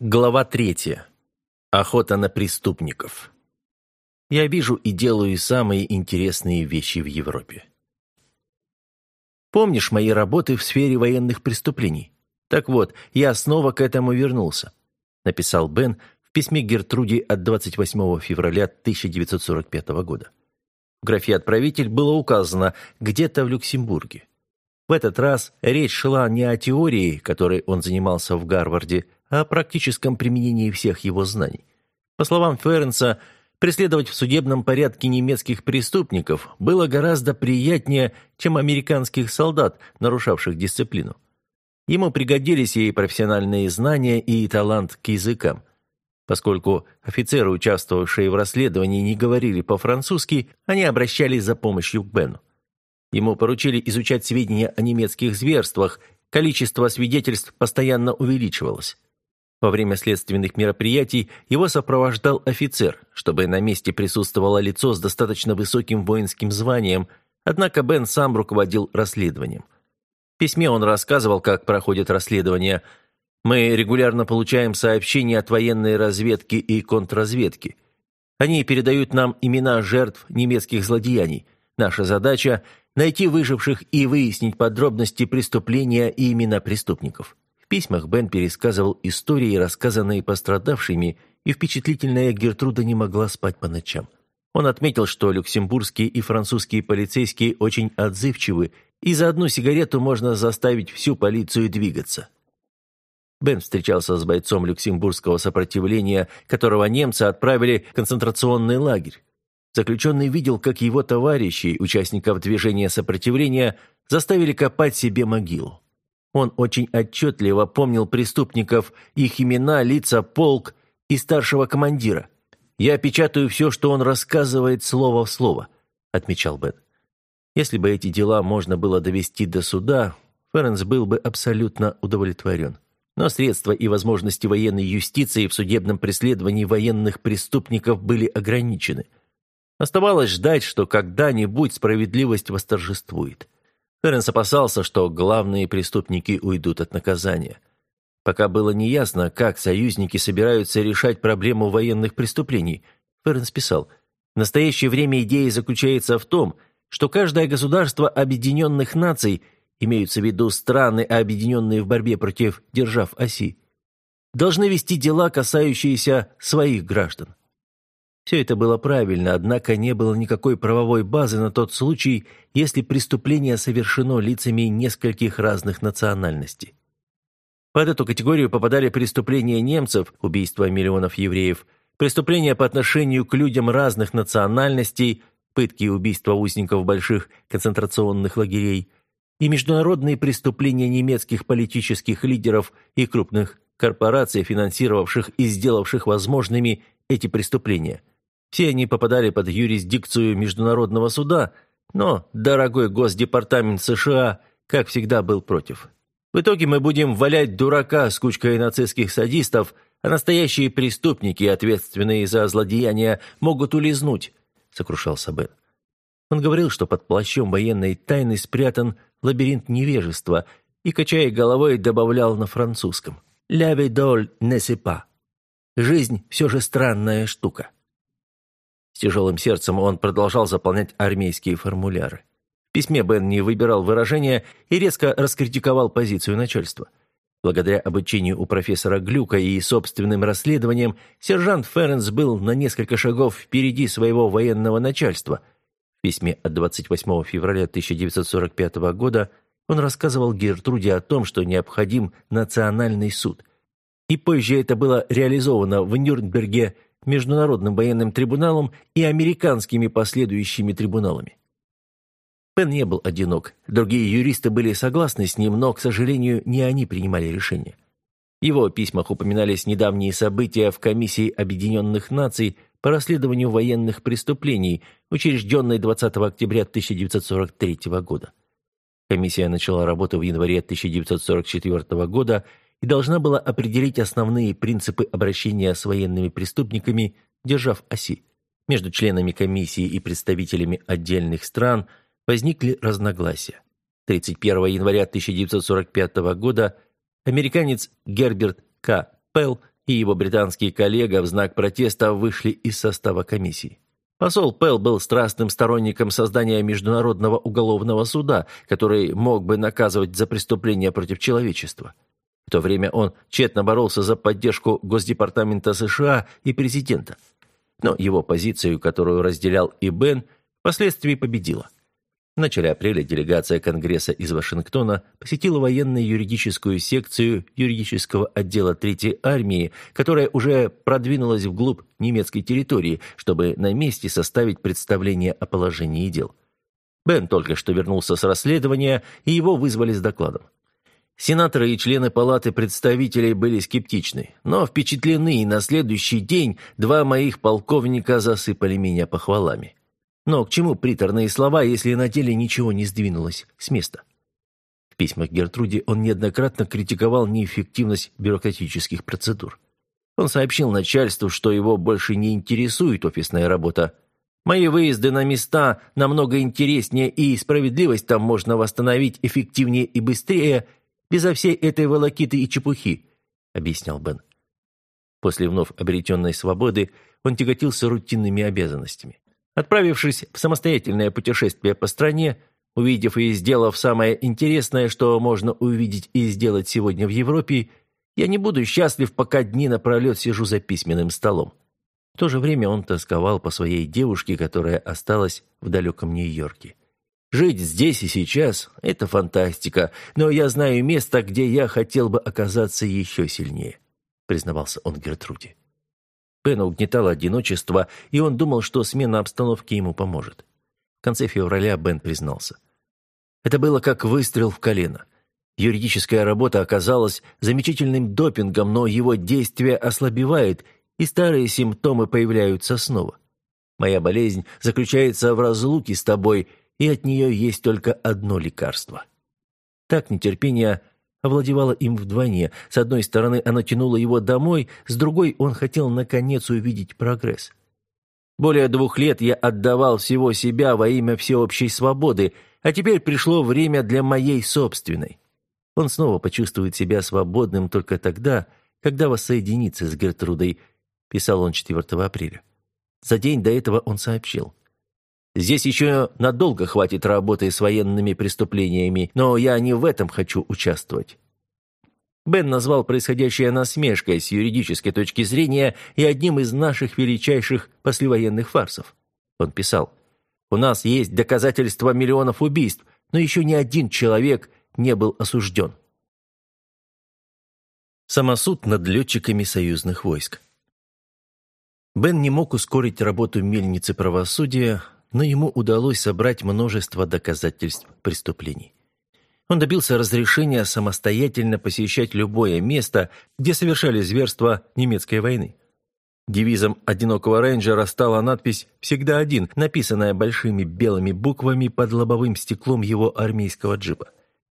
Глава третья. Охота на преступников. Я вижу и делаю самые интересные вещи в Европе. Помнишь мои работы в сфере военных преступлений? Так вот, я снова к этому вернулся, написал Бен в письме Гертруде от 28 февраля 1945 года. В графе «Отправитель» было указано «где-то в Люксембурге». В этот раз речь шла не о теории, которой он занимался в Гарварде, о практическом применении всех его знаний. По словам Ференса, преследовать в судебном порядке немецких преступников было гораздо приятнее, чем американских солдат, нарушавших дисциплину. Ему пригодились и профессиональные знания, и талант к языкам. Поскольку офицеры, участвовавшие в расследовании, не говорили по-французски, они обращались за помощью к Бену. Ему поручили изучать сведения о немецких зверствах, количество свидетельств постоянно увеличивалось. Во время следственных мероприятий его сопровождал офицер, чтобы на месте присутствовало лицо с достаточно высоким воинским званием, однако Бен сам руководил расследованием. В письме он рассказывал, как проходит расследование. «Мы регулярно получаем сообщения от военной разведки и контрразведки. Они передают нам имена жертв немецких злодеяний. Наша задача – найти выживших и выяснить подробности преступления и имена преступников». Письмах Бен пересказывал истории, рассказанные пострадавшими, и впечатлительная Гертруда не могла спать по ночам. Он отметил, что люксембургские и французские полицейские очень отзывчивы, и за одну сигарету можно заставить всю полицию двигаться. Бен встречался с бойцом люксембургского сопротивления, которого немцы отправили в концентрационный лагерь. Заключенный видел, как его товарищи, участников движения сопротивления, заставили копать себе могилу. Он очень отчетливо помнил преступников, их имена, лица, полк и старшего командира. «Я печатаю все, что он рассказывает слово в слово», — отмечал Бен. Если бы эти дела можно было довести до суда, Ференс был бы абсолютно удовлетворен. Но средства и возможности военной юстиции в судебном преследовании военных преступников были ограничены. Оставалось ждать, что когда-нибудь справедливость восторжествует. Ференс опасался, что главные преступники уйдут от наказания. Пока было неясно, как союзники собираются решать проблему военных преступлений, Ференс писал, «В настоящее время идея заключается в том, что каждое государство Объединенных Наций, имеются в виду страны, объединенные в борьбе против держав оси, должны вести дела, касающиеся своих граждан. Все это было правильно, однако не было никакой правовой базы на тот случай, если преступление совершено лицами нескольких разных национальностей. Под эту категорию попадали преступления немцев, убийство миллионов евреев, преступления по отношению к людям разных национальностей, пытки и убийства узников больших концентрационных лагерей, и международные преступления немецких политических лидеров и крупных корпораций, финансировавших и сделавших возможными эти преступления – все они попадали под юрисдикцию Международного суда, но дорогой Госдепартамент США, как всегда, был против. В итоге мы будем валять дурака с кучкой нацистских садистов, а настоящие преступники, ответственные за злодеяния, могут улизнуть», — сокрушался Бен. Он говорил, что под плащом военной тайны спрятан лабиринт невежества и, качая головой, добавлял на французском «La vidole ne sait pas». «Жизнь все же странная штука». С тяжелым сердцем он продолжал заполнять армейские формуляры. В письме Бен не выбирал выражения и резко раскритиковал позицию начальства. Благодаря обучению у профессора Глюка и собственным расследованиям, сержант Ференс был на несколько шагов впереди своего военного начальства. В письме от 28 февраля 1945 года он рассказывал Гертруде о том, что необходим национальный суд. И позже это было реализовано в Нюрнберге Международным военным трибуналом и американскими последующими трибуналами. Пен не был одинок. Другие юристы были согласны с ним, но, к сожалению, не они принимали решения. В его письмах упоминались недавние события в Комиссии Объединенных Наций по расследованию военных преступлений, учрежденной 20 октября 1943 года. Комиссия начала работу в январе 1944 года и должна была определить основные принципы обращения с военными преступниками, держав оси. Между членами комиссии и представителями отдельных стран возникли разногласия. 31 января 1945 года американец Герберт К. Пелл и его британский коллега в знак протеста вышли из состава комиссии. Посол Пелл был страстным сторонником создания Международного уголовного суда, который мог бы наказывать за преступления против человечества. В то время он тщетно боролся за поддержку Госдепартамента США и президента. Но его позицию, которую разделял и Бен, впоследствии победила. В начале апреля делегация Конгресса из Вашингтона посетила военно-юридическую секцию юридического отдела Третьей армии, которая уже продвинулась вглубь немецкой территории, чтобы на месте составить представление о положении дел. Бен только что вернулся с расследования, и его вызвали с докладом. Сенаторы и члены Палаты представителей были скептичны, но впечатлены, и на следующий день два моих полковника засыпали меня похвалами. Но к чему приторные слова, если на деле ничего не сдвинулось с места? В письмах Гертруде он неоднократно критиковал неэффективность бюрократических процедур. Он сообщил начальству, что его больше не интересует офисная работа. «Мои выезды на места намного интереснее, и справедливость там можно восстановить эффективнее и быстрее, безо всей этой волокиты и чепухи», — объяснял Бен. После вновь обретенной свободы он тяготился рутинными обязанностями. Отправившись в самостоятельное путешествие по стране, увидев и сделав самое интересное, что можно увидеть и сделать сегодня в Европе, я не буду счастлив, пока дни напролет сижу за письменным столом. В то же время он тосковал по своей девушке, которая осталась в далеком Нью-Йорке. «Жить здесь и сейчас – это фантастика, но я знаю место, где я хотел бы оказаться еще сильнее», – признавался он Гертруде. Бена угнетало одиночество, и он думал, что смена обстановки ему поможет. В конце февраля Бен признался. Это было как выстрел в колено. Юридическая работа оказалась замечательным допингом, но его действие ослабевает, и старые симптомы появляются снова. Моя болезнь заключается в разлуке с тобой, и от нее есть только одно лекарство. Так нетерпение овладевала им вдвойне. С одной стороны, она тянула его домой, с другой, он хотел наконец увидеть прогресс. Более двух лет я отдавал всего себя во имя всеобщей свободы, а теперь пришло время для моей собственной. Он снова почувствует себя свободным только тогда, когда воссоединится с Гертрудой, писал он 4 апреля. За день до этого он сообщил. Здесь еще надолго хватит работы с военными преступлениями, но я не в этом хочу участвовать». Бен назвал происходящее насмешкой с юридической точки зрения и одним из наших величайших послевоенных фарсов. Он писал, «У нас есть доказательства миллионов убийств, но еще ни один человек не был осужден». Самосуд над летчиками союзных войск. Бен не мог ускорить работу мельницы правосудия, но ему удалось собрать множество доказательств преступлений. Он добился разрешения самостоятельно посещать любое место, где совершали зверства немецкой войны. Девизом одинокого рейнджера стала надпись «Всегда один», написанная большими белыми буквами под лобовым стеклом его армейского джипа.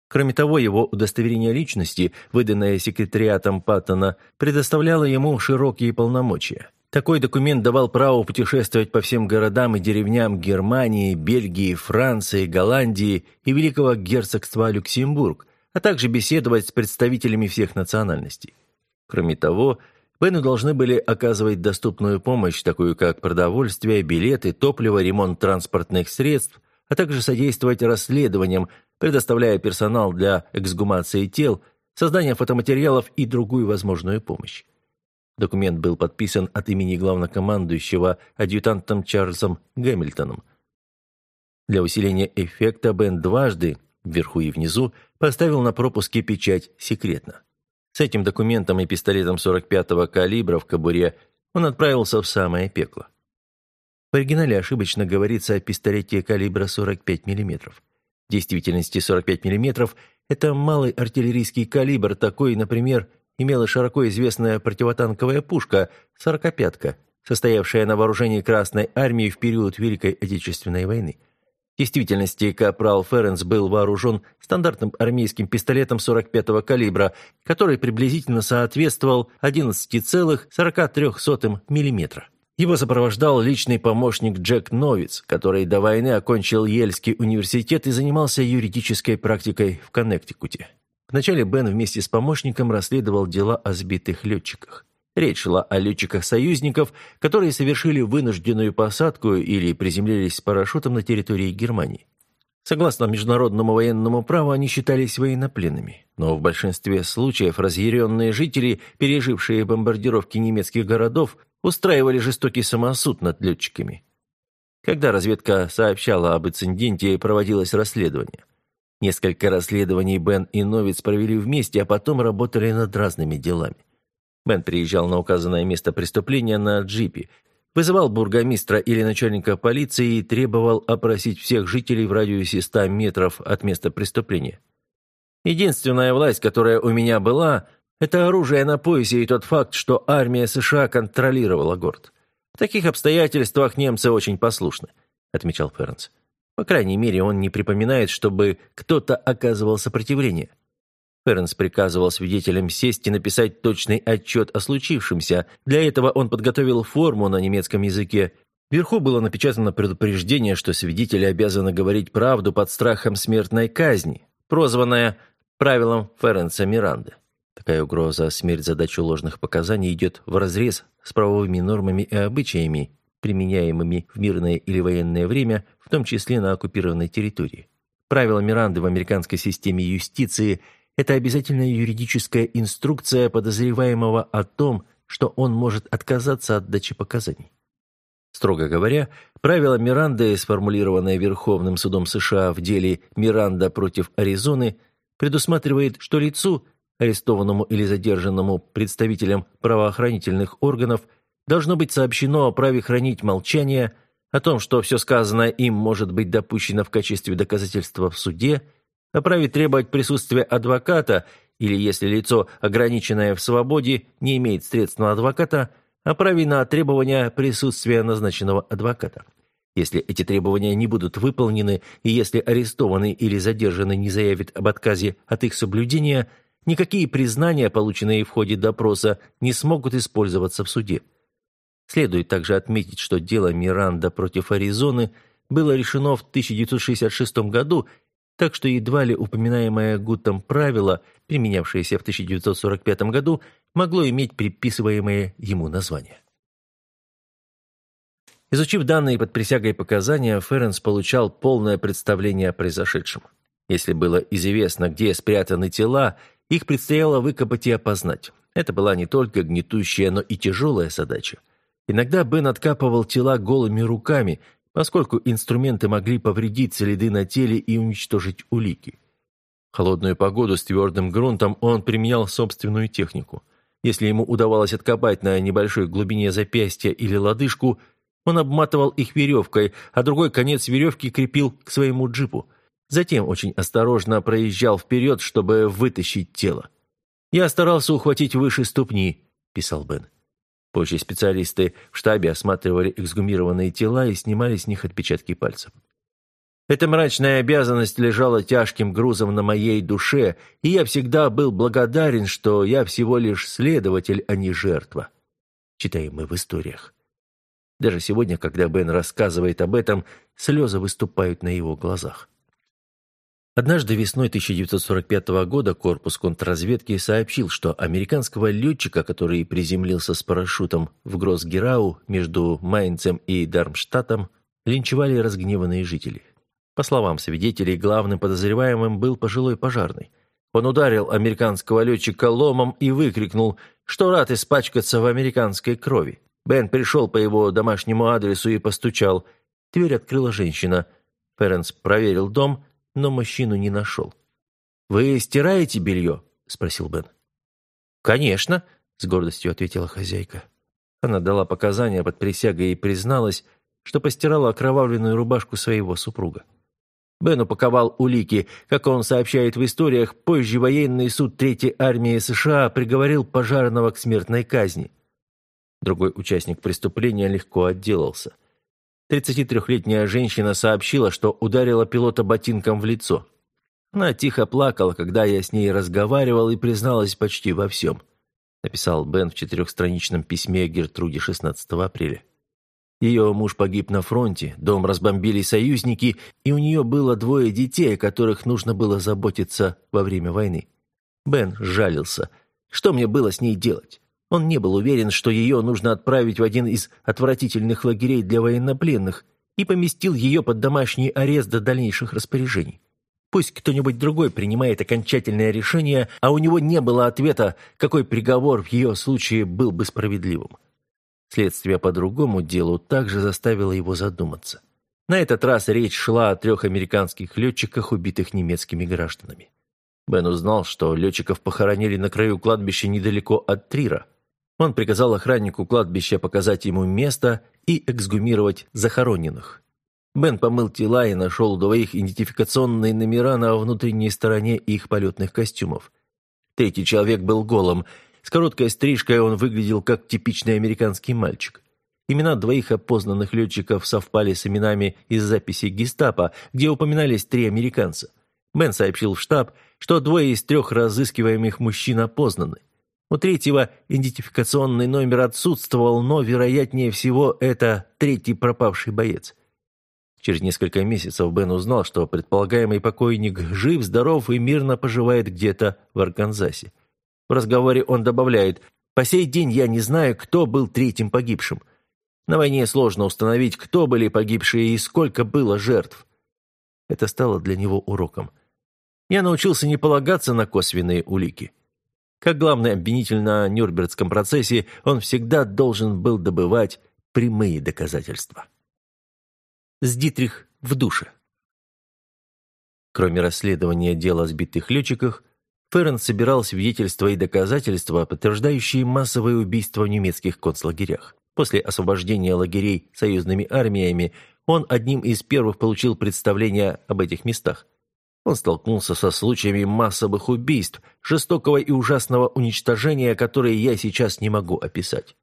Кроме того, его удостоверение личности, выданное секретариатом Паттона, предоставляло ему широкие полномочия – такой документ давал право путешествовать по всем городам и деревням Германии, Бельгии, Франции, Голландии и Великого герцогства Люксембург, а также беседовать с представителями всех национальностей. Кроме того, Бену должны были оказывать доступную помощь, такую как продовольствие, билеты, топливо, ремонт транспортных средств, а также содействовать расследованиям, предоставляя персонал для эксгумации тел, создания фотоматериалов и другую возможную помощь. Документ был подписан от имени главнокомандующего адъютантом Чарльзом Гэмильтоном. Для усиления эффекта Бен дважды, вверху и внизу, поставил на пропуске печать «Секретно». С этим документом и пистолетом 45-го калибра в кобуре он отправился в самое пекло. В оригинале ошибочно говорится о пистолете калибра 45 мм. В действительности 45 мм – это малый артиллерийский калибр, такой, например, имела широко известная противотанковая пушка «сорокопятка», состоявшая на вооружении Красной Армии в период Великой Отечественной войны. В действительности капрал Ференс был вооружен стандартным армейским пистолетом 45-го калибра, который приблизительно соответствовал 11,43 мм. Его сопровождал личный помощник Джек Новиц, который до войны окончил Ельский университет и занимался юридической практикой в Коннектикуте. Вначале Бен вместе с помощником расследовал дела о сбитых летчиках. Речь шла о летчиках союзников, которые совершили вынужденную посадку или приземлились с парашютом на территории Германии. Согласно международному военному праву, они считались военнопленными, но в большинстве случаев разъяренные жители, пережившие бомбардировки немецких городов, устраивали жестокий самосуд над летчиками. Когда разведка сообщала об инциденте, проводилось расследование. Несколько расследований Бен и Новиц провели вместе, а потом работали над разными делами. Бен приезжал на указанное место преступления на джипе, вызывал бургомистра или начальника полиции и требовал опросить всех жителей в радиусе 100 метров от места преступления. Единственная власть, которая у меня была, это оружие на поясе и тот факт, что армия США контролировала город. В таких обстоятельствах немцы очень послушны, отмечал Фернс. По крайней мере, он не припоминает, чтобы кто-то оказывал сопротивление. Фернс приказывал свидетелям сесть и написать точный отчет о случившемся. Для этого он подготовил форму на немецком языке. Вверху было напечатано предупреждение, что свидетели обязаны говорить правду под страхом смертной казни, прозванное правилом Ференса Миранды. Такая угроза смерть задачу ложных показаний идет вразрез с правовыми нормами и обычаями, применяемыми в мирное или военное время, в том числе на оккупированной территории. Правила Миранды в американской системе юстиции – это обязательная юридическая инструкция подозреваемого о том, что он может отказаться от дачи показаний. Строго говоря, правило Миранды, сформулированное Верховным судом США в деле Миранда против Аризоны, предусматривает, что лицу, арестованному или задержанному представителем правоохранительных органов, должно быть сообщено о праве хранить молчание, о том, что все сказанное им может быть допущено в качестве доказательства в суде – о праве требовать присутствия адвоката или, если лицо, ограниченное в свободе, не имеет средств на адвоката, о праве на требование присутствия назначенного адвоката. Если эти требования не будут выполнены и если арестованный или задержанный не заявит об отказе от их соблюдения, никакие признания, полученные в ходе допроса, не смогут использоваться в суде. Следует также отметить, что дело Миранда против Аризоны было решено в 1966 году так что едва ли упоминаемое Гутом правило, применявшееся в 1945 году, могло иметь приписываемое ему название. Изучив данные под присягой показания, Ференс получал полное представление о произошедшем. Если было известно, где спрятаны тела, их предстояло выкопать и опознать. Это была не только гнетущая, но и тяжелая задача. Иногда Бен откапывал тела голыми руками, поскольку инструменты могли повредить следы на теле и уничтожить улики. В холодную погоду с твердым грунтом он применял собственную технику. Если ему удавалось откопать на небольшой глубине запястья или лодыжку, он обматывал их веревкой, а другой конец веревки крепил к своему джипу. Затем очень осторожно проезжал вперед, чтобы вытащить тело. «Я старался ухватить выше ступни», – писал Бен. Позже специалисты в штабе осматривали эксгумированные тела и снимали с них отпечатки пальцев. Эта мрачная обязанность лежала тяжким грузом на моей душе, и я всегда был благодарен, что я всего лишь следователь, а не жертва. Читаем мы в историях. Даже сегодня, когда Бен рассказывает об этом, слезы выступают на его глазах. Однажды весной 1945 года корпус контрразведки сообщил, что американского летчика, который приземлился с парашютом в Гроссгерау между Майнцем и Дармштадтом, линчевали разгневанные жители. По словам свидетелей, главным подозреваемым был пожилой пожарный. Он ударил американского летчика ломом и выкрикнул, что рад испачкаться в американской крови. Бен пришел по его домашнему адресу и постучал. Дверь открыла женщина. Ференс проверил дом – но мужчину не нашел. «Вы стираете белье?» – спросил Бен. «Конечно», – с гордостью ответила хозяйка. Она дала показания под присягой и призналась, что постирала окровавленную рубашку своего супруга. Бен упаковал улики. Как он сообщает в историях, позже военный суд Третьей армии США приговорил пожарного к смертной казни. Другой участник преступления легко отделался – 33-летняя женщина сообщила, что ударила пилота ботинком в лицо. Она тихо плакала, когда я с ней разговаривал и призналась почти во всем, написал Бен в четырехстраничном письме Гертруде 16 апреля. Ее муж погиб на фронте, дом разбомбили союзники, и у нее было двое детей, о которых нужно было заботиться во время войны. Бен жалился. Что мне было с ней делать? Он не был уверен, что ее нужно отправить в один из отвратительных лагерей для военнопленных и поместил ее под домашний арест до дальнейших распоряжений. Пусть кто-нибудь другой принимает окончательное решение, а у него не было ответа, какой приговор в ее случае был бы справедливым. Следствие по другому делу также заставило его задуматься. На этот раз речь шла о трех американских летчиках, убитых немецкими гражданами. Бен узнал, что летчиков похоронили на краю кладбища недалеко от Трира. Он приказал охраннику кладбища показать ему место и эксгумировать захороненных. Бен помыл тела и нашел у двоих идентификационные номера на внутренней стороне их полетных костюмов. Третий человек был голым. С короткой стрижкой он выглядел как типичный американский мальчик. Имена двоих опознанных летчиков совпали с именами из записи гестапо, где упоминались три американца. Бен сообщил в штаб, что двое из трех разыскиваемых мужчин опознаны. У третьего идентификационный номер отсутствовал, но, вероятнее всего, это третий пропавший боец. Через несколько месяцев Бен узнал, что предполагаемый покойник жив, здоров и мирно поживает где-то в Арканзасе. В разговоре он добавляет «По сей день я не знаю, кто был третьим погибшим. На войне сложно установить, кто были погибшие и сколько было жертв». Это стало для него уроком. Я научился не полагаться на косвенные улики. Как главный обвинитель на Нюрнбергском процессе, он всегда должен был добывать прямые доказательства с Дитрих в душе. Кроме расследования дела о сбитых летчиках, Феррен собирал свидетельства и доказательства, подтверждающие массовые убийства в немецких концлагерях. После освобождения лагерей союзными армиями он одним из первых получил представление об этих местах. Он столкнулся со случаями массовых убийств, жестокого и ужасного уничтожения, которые я сейчас не могу описать.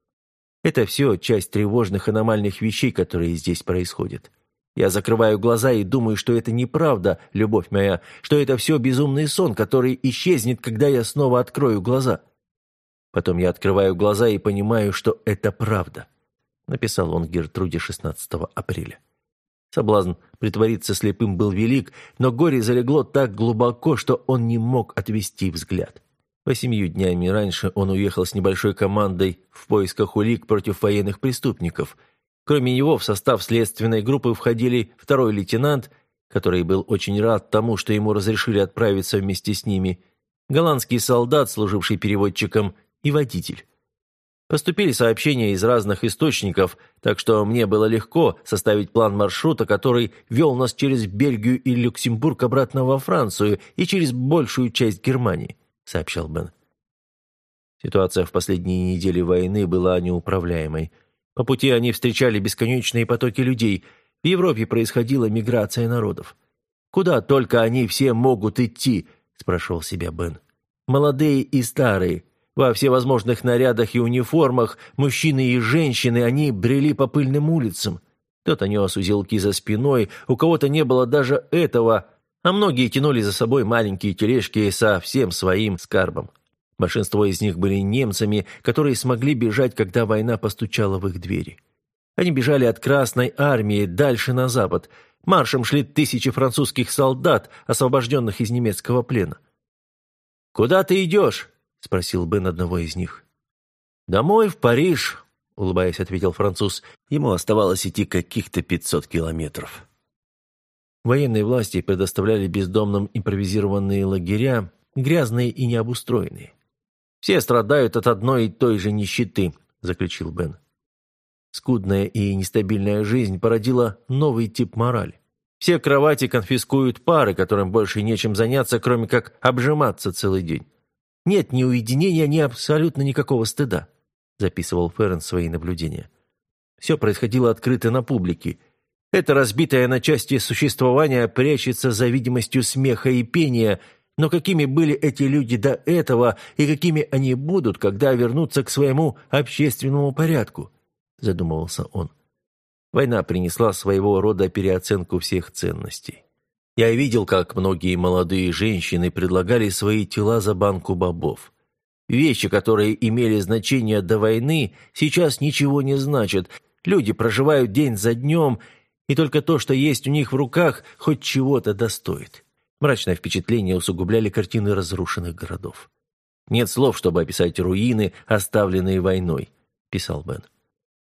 Это все часть тревожных аномальных вещей, которые здесь происходят. Я закрываю глаза и думаю, что это неправда, любовь моя, что это все безумный сон, который исчезнет, когда я снова открою глаза. Потом я открываю глаза и понимаю, что это правда. Написал он Гертруде 16 апреля. Соблазн притвориться слепым был велик, но горе залегло так глубоко, что он не мог отвести взгляд. Восемью днями раньше он уехал с небольшой командой в поисках улик против военных преступников – Кроме него в состав следственной группы входили второй лейтенант, который был очень рад тому, что ему разрешили отправиться вместе с ними, голландский солдат, служивший переводчиком, и водитель. Поступили сообщения из разных источников, так что мне было легко составить план маршрута, который вел нас через Бельгию и Люксембург обратно во Францию и через большую часть Германии», — сообщал Бен. Ситуация в последние недели войны была неуправляемой — по пути они встречали бесконечные потоки людей. В Европе происходила миграция народов. «Куда только они все могут идти?» – спрашивал себя Бен. «Молодые и старые. Во всевозможных нарядах и униформах, мужчины и женщины, они брели по пыльным улицам. Кто-то нес узелки за спиной, у кого-то не было даже этого, а многие тянули за собой маленькие тележки со всем своим скарбом. Большинство из них были немцами, которые смогли бежать, когда война постучала в их двери. Они бежали от Красной армии дальше на запад. Маршем шли тысячи французских солдат, освобожденных из немецкого плена. «Куда ты идешь?» – спросил Бен одного из них. «Домой, в Париж», – улыбаясь, ответил француз. Ему оставалось идти каких-то пятьсот километров. Военные власти предоставляли бездомным импровизированные лагеря, грязные и необустроенные. «Все страдают от одной и той же нищеты», – заключил Бен. Скудная и нестабильная жизнь породила новый тип морали. Все кровати конфискуют пары, которым больше нечем заняться, кроме как обжиматься целый день. Нет ни уединения, ни абсолютно никакого стыда, записывал Феррен свои наблюдения. Все происходило открыто на публике. Это разбитое на части существование прячется за видимостью смеха и пения – но какими были эти люди до этого и какими они будут, когда вернутся к своему общественному порядку? Задумывался он. Война принесла своего рода переоценку всех ценностей. Я видел, как многие молодые женщины предлагали свои тела за банку бобов. Вещи, которые имели значение до войны, сейчас ничего не значат. Люди проживают день за днем, и только то, что есть у них в руках, хоть чего-то достоит. Мрачное впечатление усугубляли картины разрушенных городов. Нет слов, чтобы описать руины, оставленные войной», – писал Бен.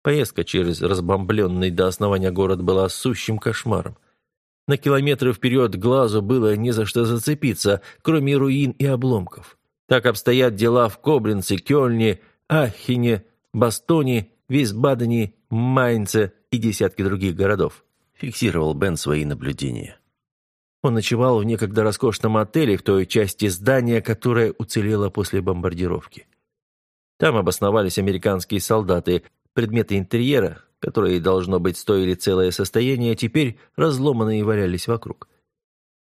Поездка через разбомбленный до основания город была сущим кошмаром. На километры вперед глазу было не за что зацепиться, кроме руин и обломков. Так обстоят дела в Коблинце, Кёльне, Ахине, Бастоне, Висбадене, Майнце и десятки других городов. Фиксировал Бен свои наблюдения. Он ночевал в некогда роскошном отеле в той части здания, которая уцелела после бомбардировки. Там обосновались американские солдаты. Предметы интерьера, которые, должно быть, стоили целое состояние, теперь разломанные валялись вокруг.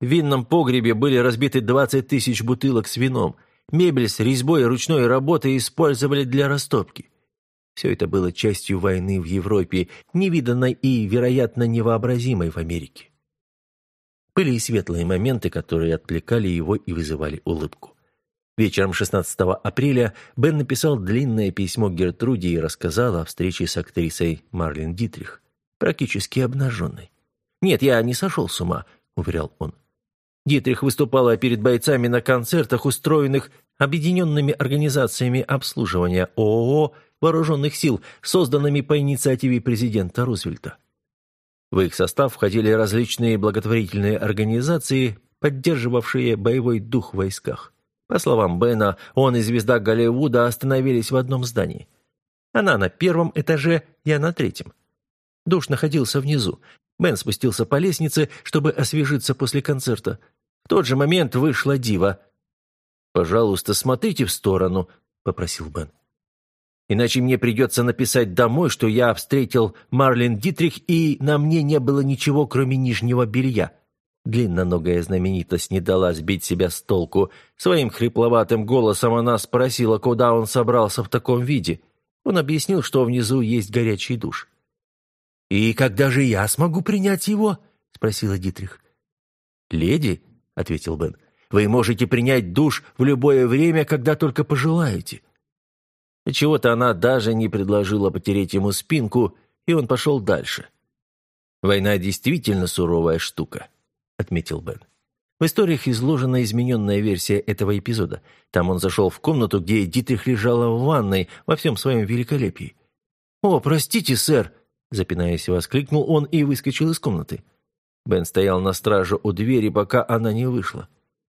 В винном погребе были разбиты 20 тысяч бутылок с вином. Мебель с резьбой и ручной работой использовали для растопки. Все это было частью войны в Европе, невиданной и, вероятно, невообразимой в Америке. Были и светлые моменты, которые отвлекали его и вызывали улыбку. Вечером 16 апреля Бен написал длинное письмо Гертруде и рассказал о встрече с актрисой Марлен Дитрих, практически обнаженной. «Нет, я не сошел с ума», — уверял он. Дитрих выступала перед бойцами на концертах, устроенных объединенными организациями обслуживания ООО Вооруженных сил, созданными по инициативе президента Рузвельта. В их состав входили различные благотворительные организации, поддерживавшие боевой дух в войсках. По словам Бена, он и звезда Голливуда остановились в одном здании. Она на первом этаже, я на третьем. Душ находился внизу. Бен спустился по лестнице, чтобы освежиться после концерта. В тот же момент вышла дива. «Пожалуйста, смотрите в сторону», — попросил Бен. Иначе мне придется написать домой, что я встретил Марлен Дитрих, и на мне не было ничего, кроме нижнего белья. Длинноногая знаменитость не дала сбить себя с толку. Своим хрипловатым голосом она спросила, куда он собрался в таком виде. Он объяснил, что внизу есть горячий душ. «И когда же я смогу принять его?» — спросила Дитрих. «Леди», — ответил Бен, — «вы можете принять душ в любое время, когда только пожелаете». Чего-то она даже не предложила потереть ему спинку, и он пошел дальше. «Война действительно суровая штука», — отметил Бен. В историях изложена измененная версия этого эпизода. Там он зашел в комнату, где Дитрих лежала в ванной во всем своем великолепии. «О, простите, сэр!» — запинаясь, воскликнул он и выскочил из комнаты. Бен стоял на страже у двери, пока она не вышла.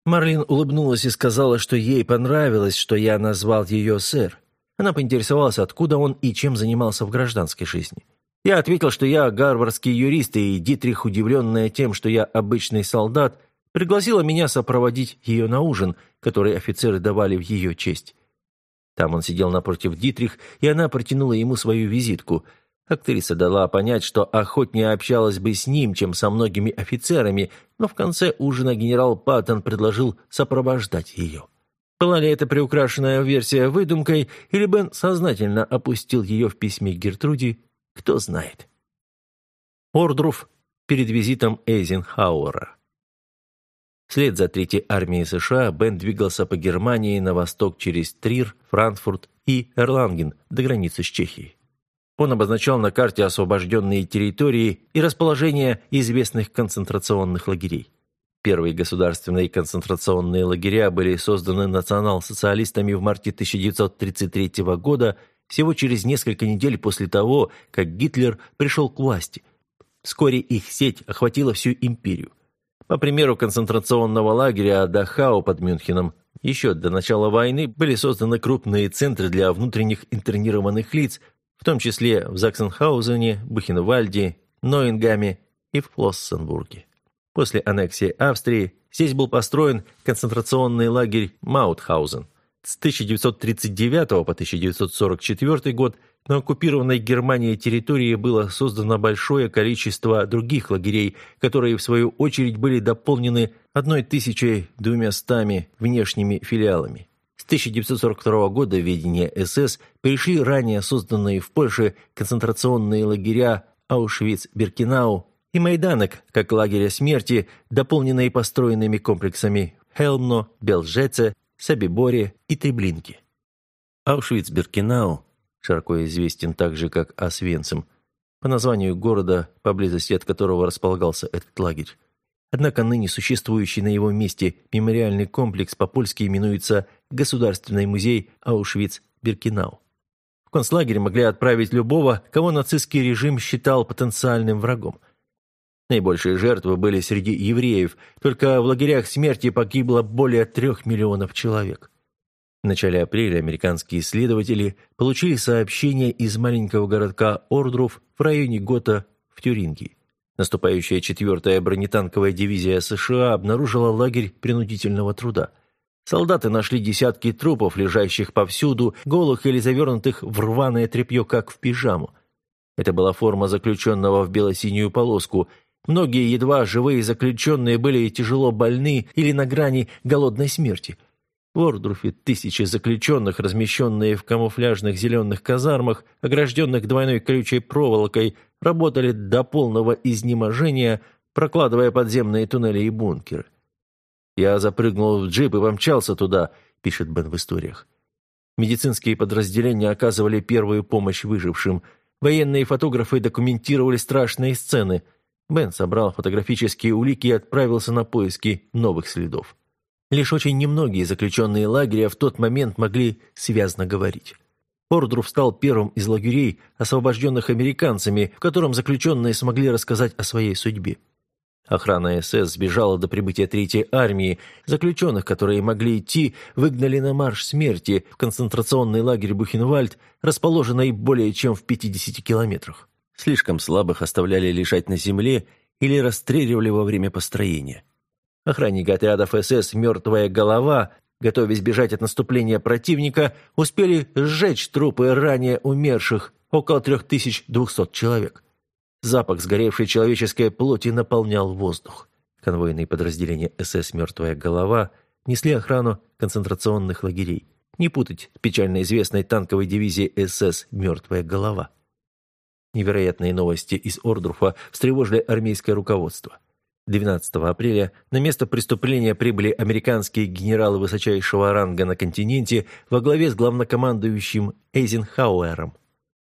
Марлин улыбнулась и сказала, что ей понравилось, что я назвал ее сэр. Она поинтересовалась, откуда он и чем занимался в гражданской жизни. Я ответил, что я гарвардский юрист, и Дитрих, удивленная тем, что я обычный солдат, пригласила меня сопроводить ее на ужин, который офицеры давали в ее честь. Там он сидел напротив Дитрих, и она протянула ему свою визитку. Актриса дала понять, что охотнее общалась бы с ним, чем со многими офицерами, но в конце ужина генерал Паттон предложил сопровождать ее. Была ли это приукрашенная версия выдумкой, или Бен сознательно опустил ее в письме Гертруди, кто знает. Ордруф перед визитом Эйзенхауэра. Вслед за Третьей армией США Бен двигался по Германии на восток через Трир, Франкфурт и Эрланген до границы с Чехией. Он обозначал на карте освобожденные территории и расположение известных концентрационных лагерей. Первые государственные концентрационные лагеря были созданы национал-социалистами в марте 1933 года, всего через несколько недель после того, как Гитлер пришел к власти. Вскоре их сеть охватила всю империю. По примеру концентрационного лагеря Дахау под Мюнхеном, еще до начала войны были созданы крупные центры для внутренних интернированных лиц, в том числе в Заксенхаузене, Бухенвальде, Ноингаме и в Флоссенбурге. После аннексии Австрии здесь был построен концентрационный лагерь Маутхаузен. С 1939 по 1944 год на оккупированной Германией территории было создано большое количество других лагерей, которые, в свою очередь, были дополнены 1200 внешними филиалами. С 1942 года в ведение СС перешли ранее созданные в Польше концентрационные лагеря Аушвиц-Биркенау, и Майданок, как лагеря смерти, дополненные построенными комплексами Хелмно, Белжеце, Сабиборе и Треблинки. Аушвиц-Биркенау, широко известен также как Освенцим, по названию города, поблизости от которого располагался этот лагерь, Однако ныне существующий на его месте мемориальный комплекс по-польски именуется Государственный музей Аушвиц-Биркенау. В концлагерь могли отправить любого, кого нацистский режим считал потенциальным врагом. Наибольшие жертвы были среди евреев, только в лагерях смерти погибло более трех миллионов человек. В начале апреля американские исследователи получили сообщение из маленького городка Ордруф в районе Гота в Тюрингии. Наступающая четвертая бронетанковая дивизия США обнаружила лагерь принудительного труда. Солдаты нашли десятки трупов, лежащих повсюду, голых или завернутых в рваное тряпье, как в пижаму. Это была форма заключенного в бело-синюю полоску. Многие едва живые заключенные были тяжело больны или на грани голодной смерти – в Ордруфе тысячи заключенных, размещенные в камуфляжных зеленых казармах, огражденных двойной колючей проволокой, работали до полного изнеможения, прокладывая подземные туннели и бункеры. «Я запрыгнул в джип и помчался туда», — пишет Бен в историях. Медицинские подразделения оказывали первую помощь выжившим. Военные фотографы документировали страшные сцены. Бен собрал фотографические улики и отправился на поиски новых следов. Лишь очень немногие заключенные лагеря в тот момент могли связно говорить. Ордруф стал первым из лагерей, освобожденных американцами, в котором заключенные смогли рассказать о своей судьбе. Охрана СС сбежала до прибытия Третьей армии. Заключенных, которые могли идти, выгнали на марш смерти в концентрационный лагерь Бухенвальд, расположенный более чем в 50 километрах. Слишком слабых оставляли лежать на земле или расстреливали во время построения. Охранники отрядов СС «Мертвая голова», готовясь бежать от наступления противника, успели сжечь трупы ранее умерших, около 3200 человек. Запах сгоревшей человеческой плоти наполнял воздух. Конвойные подразделения СС «Мертвая голова» несли охрану концентрационных лагерей. Не путать печально известной танковой дивизией СС «Мертвая голова». Невероятные новости из Ордруфа встревожили армейское руководство. 12 апреля на место преступления прибыли американские генералы высочайшего ранга на континенте во главе с главнокомандующим Эйзенхауэром.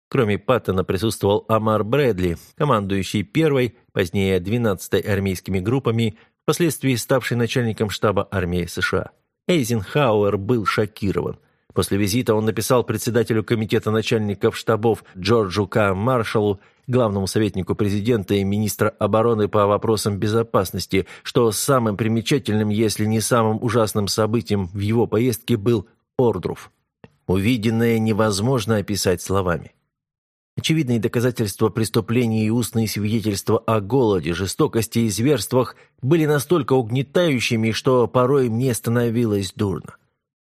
Кроме Паттона присутствовал Амар Брэдли, командующий первой, позднее 12-й армейскими группами, впоследствии ставший начальником штаба армии США. Эйзенхауэр был шокирован. После визита он написал председателю комитета начальников штабов Джорджу К. Маршалу главному советнику президента и министра обороны по вопросам безопасности, что самым примечательным, если не самым ужасным событием в его поездке был Ордруф. Увиденное невозможно описать словами. Очевидные доказательства преступлений и устные свидетельства о голоде, жестокости и зверствах были настолько угнетающими, что порой мне становилось дурно.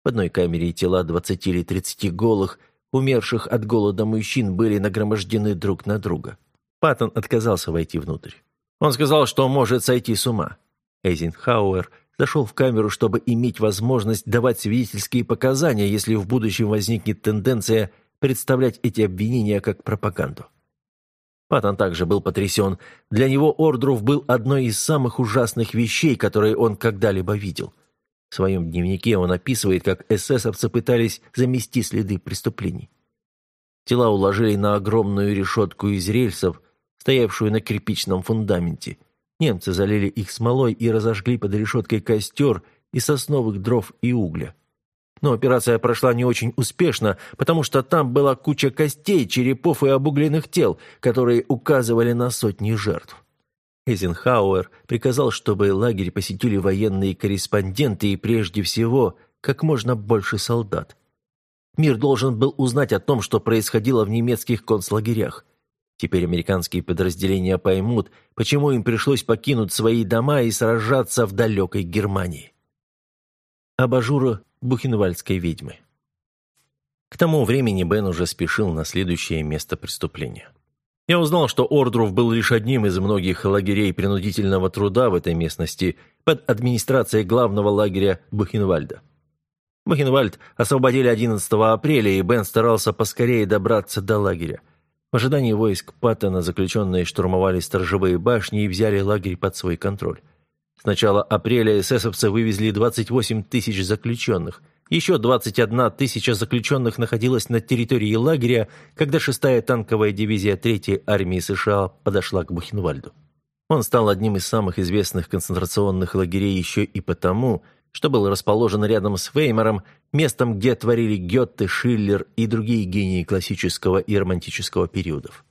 В одной камере тела 20 или 30 голых – умерших от голода мужчин были нагромождены друг на друга. Паттон отказался войти внутрь. Он сказал, что может сойти с ума. Эйзенхауэр зашел в камеру, чтобы иметь возможность давать свидетельские показания, если в будущем возникнет тенденция представлять эти обвинения как пропаганду. Паттон также был потрясен. Для него Ордруф был одной из самых ужасных вещей, которые он когда-либо видел – в своем дневнике он описывает, как эсэсовцы пытались замести следы преступлений. Тела уложили на огромную решетку из рельсов, стоявшую на кирпичном фундаменте. Немцы залили их смолой и разожгли под решеткой костер из сосновых дров и угля. Но операция прошла не очень успешно, потому что там была куча костей, черепов и обугленных тел, которые указывали на сотни жертв. Эйзенхауэр приказал, чтобы лагерь посетили военные корреспонденты и прежде всего как можно больше солдат. Мир должен был узнать о том, что происходило в немецких концлагерях. Теперь американские подразделения поймут, почему им пришлось покинуть свои дома и сражаться в далекой Германии. Абажура бухенвальдской ведьмы. К тому времени Бен уже спешил на следующее место преступления. Я узнал, что Ордруф был лишь одним из многих лагерей принудительного труда в этой местности под администрацией главного лагеря Бухенвальда. Бухенвальд освободили 11 апреля, и Бен старался поскорее добраться до лагеря. В ожидании войск Паттона заключенные штурмовали сторожевые башни и взяли лагерь под свой контроль. С начала апреля эсэсовцы вывезли 28 тысяч заключенных – еще 21 тысяча заключенных находилась на территории лагеря, когда 6-я танковая дивизия 3-й армии США подошла к Бухенвальду. Он стал одним из самых известных концентрационных лагерей еще и потому, что был расположен рядом с Веймаром, местом, где творили Гетте, Шиллер и другие гении классического и романтического периодов.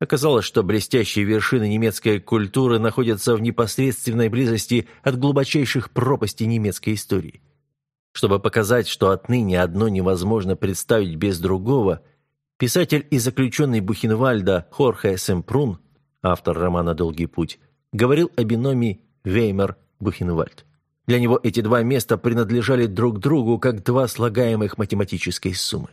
Оказалось, что блестящие вершины немецкой культуры находятся в непосредственной близости от глубочайших пропастей немецкой истории. Чтобы показать, что отныне одно невозможно представить без другого, писатель и заключенный Бухенвальда Хорхе Семпрун, автор романа «Долгий путь», говорил о биноме Веймар-Бухенвальд. Для него эти два места принадлежали друг другу, как два слагаемых математической суммы.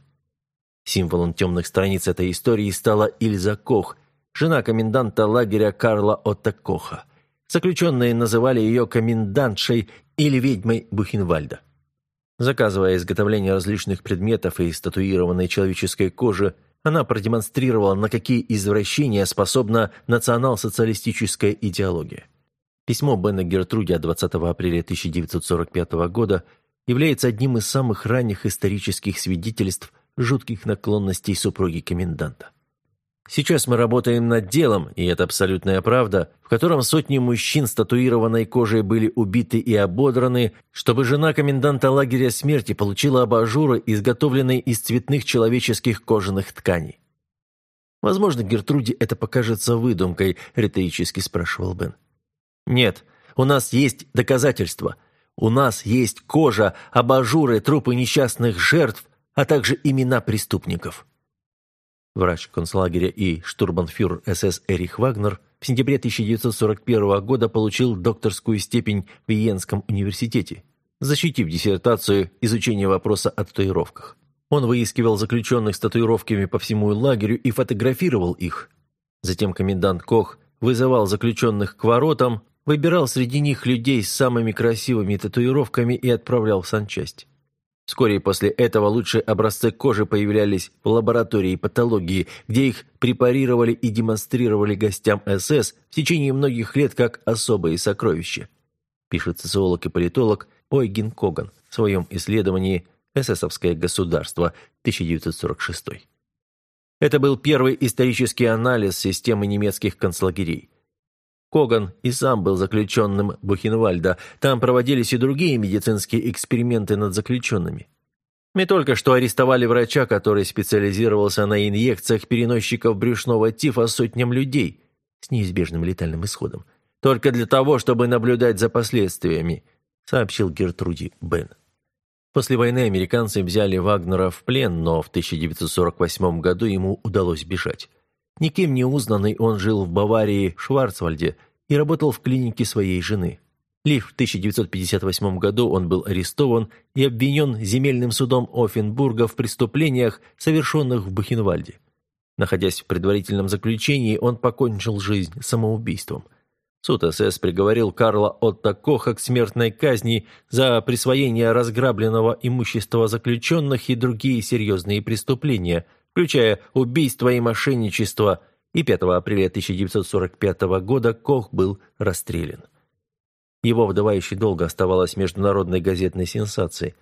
Символом темных страниц этой истории стала Ильза Кох, жена коменданта лагеря Карла Отто Коха. Заключенные называли ее комендантшей или ведьмой Бухенвальда. Заказывая изготовление различных предметов из статуированной человеческой кожи, она продемонстрировала, на какие извращения способна национал-социалистическая идеология. Письмо Бена Гертруде от 20 апреля 1945 года является одним из самых ранних исторических свидетельств жутких наклонностей супруги коменданта. Сейчас мы работаем над делом, и это абсолютная правда, в котором сотни мужчин с татуированной кожей были убиты и ободраны, чтобы жена коменданта лагеря смерти получила абажуры, изготовленные из цветных человеческих кожаных тканей. «Возможно, Гертруде это покажется выдумкой», — риторически спрашивал Бен. «Нет, у нас есть доказательства. У нас есть кожа, абажуры, трупы несчастных жертв, а также имена преступников. Врач концлагеря и штурманфюрер СС Эрих Вагнер в сентябре 1941 года получил докторскую степень в Виенском университете, защитив диссертацию изучения вопроса о татуировках. Он выискивал заключенных с татуировками по всему лагерю и фотографировал их. Затем комендант Кох вызывал заключенных к воротам, выбирал среди них людей с самыми красивыми татуировками и отправлял в санчасть. Вскоре после этого лучшие образцы кожи появлялись в лаборатории патологии, где их препарировали и демонстрировали гостям СС в течение многих лет как особые сокровища, пишет социолог и политолог Ойген Коган в своем исследовании «Эсэсовское государство» 1946. Это был первый исторический анализ системы немецких концлагерей. Коган и сам был заключенным Бухенвальда. Там проводились и другие медицинские эксперименты над заключенными. Мы только что арестовали врача, который специализировался на инъекциях переносчиков брюшного тифа сотням людей с неизбежным летальным исходом. Только для того, чтобы наблюдать за последствиями, сообщил Гертруди Бен. После войны американцы взяли Вагнера в плен, но в 1948 году ему удалось бежать. Никем не узнанный он жил в Баварии, Шварцвальде, и работал в клинике своей жены. Лишь в 1958 году он был арестован и обвинен земельным судом Оффенбурга в преступлениях, совершенных в Бухенвальде. Находясь в предварительном заключении, он покончил жизнь самоубийством. Суд СС приговорил Карла Отто Коха к смертной казни за присвоение разграбленного имущества заключенных и другие серьезные преступления, включая убийство и мошенничество, и 5 апреля 1945 года Кох был расстрелян. Его вдова еще долго оставалась международной газетной сенсацией.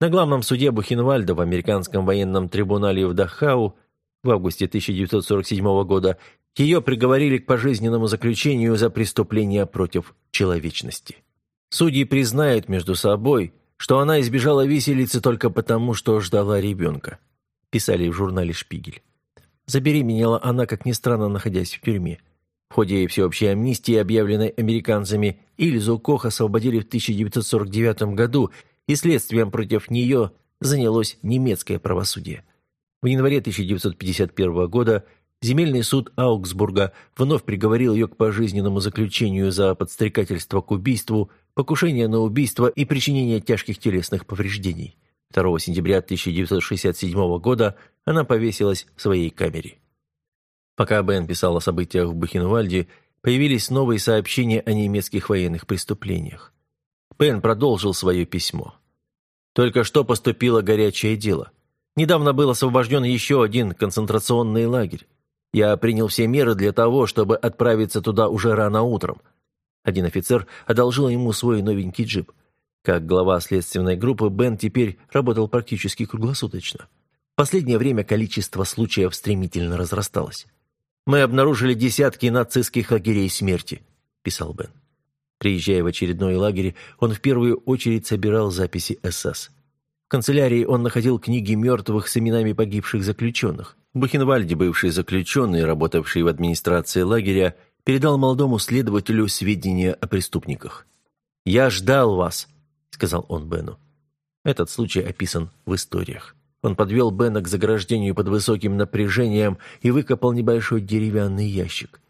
На главном суде Бухенвальда в американском военном трибунале в Дахау в августе 1947 года ее приговорили к пожизненному заключению за преступление против человечности. Судьи признают между собой, что она избежала виселицы только потому, что ждала ребенка писали в журнале «Шпигель». Забеременела она, как ни странно, находясь в тюрьме. В ходе всеобщей амнистии, объявленной американцами, Ильзу Кох освободили в 1949 году, и следствием против нее занялось немецкое правосудие. В январе 1951 года земельный суд Аугсбурга вновь приговорил ее к пожизненному заключению за подстрекательство к убийству, покушение на убийство и причинение тяжких телесных повреждений. 2 сентября 1967 года она повесилась в своей камере. Пока Бен писал о событиях в Бухенвальде, появились новые сообщения о немецких военных преступлениях. Бен продолжил свое письмо. «Только что поступило горячее дело. Недавно был освобожден еще один концентрационный лагерь. Я принял все меры для того, чтобы отправиться туда уже рано утром. Один офицер одолжил ему свой новенький джип – как глава следственной группы, Бен теперь работал практически круглосуточно. В последнее время количество случаев стремительно разрасталось. Мы обнаружили десятки нацистских лагерей смерти. писал Бен. Приезжая в очередной лагерь, он в первую очередь собирал записи СС. В канцелярии он находил книги мертвых с именами погибших заключенных. В бывший заключенный, работавший в администрации лагеря, передал молодому следователю сведения о преступниках. «Я ждал вас», — сказал он Бену. Этот случай описан в историях. Он подвел Бена к заграждению под высоким напряжением и выкопал небольшой деревянный ящик.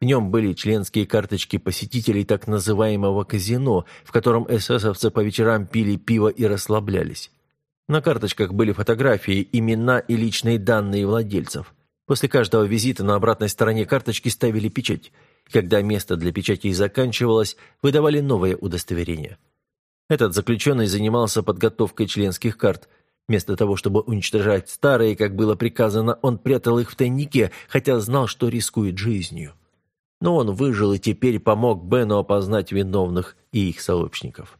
В нем были членские карточки посетителей так называемого казино, в котором эсэсовцы по вечерам пили пиво и расслаблялись. На карточках были фотографии, имена и личные данные владельцев. После каждого визита на обратной стороне карточки ставили печать. Когда место для печати заканчивалось, выдавали новое удостоверение. Этот заключенный занимался подготовкой членских карт. Вместо того, чтобы уничтожать старые, как было приказано, он прятал их в тайнике, хотя знал, что рискует жизнью но он выжил и теперь помог Бену опознать виновных и их сообщников.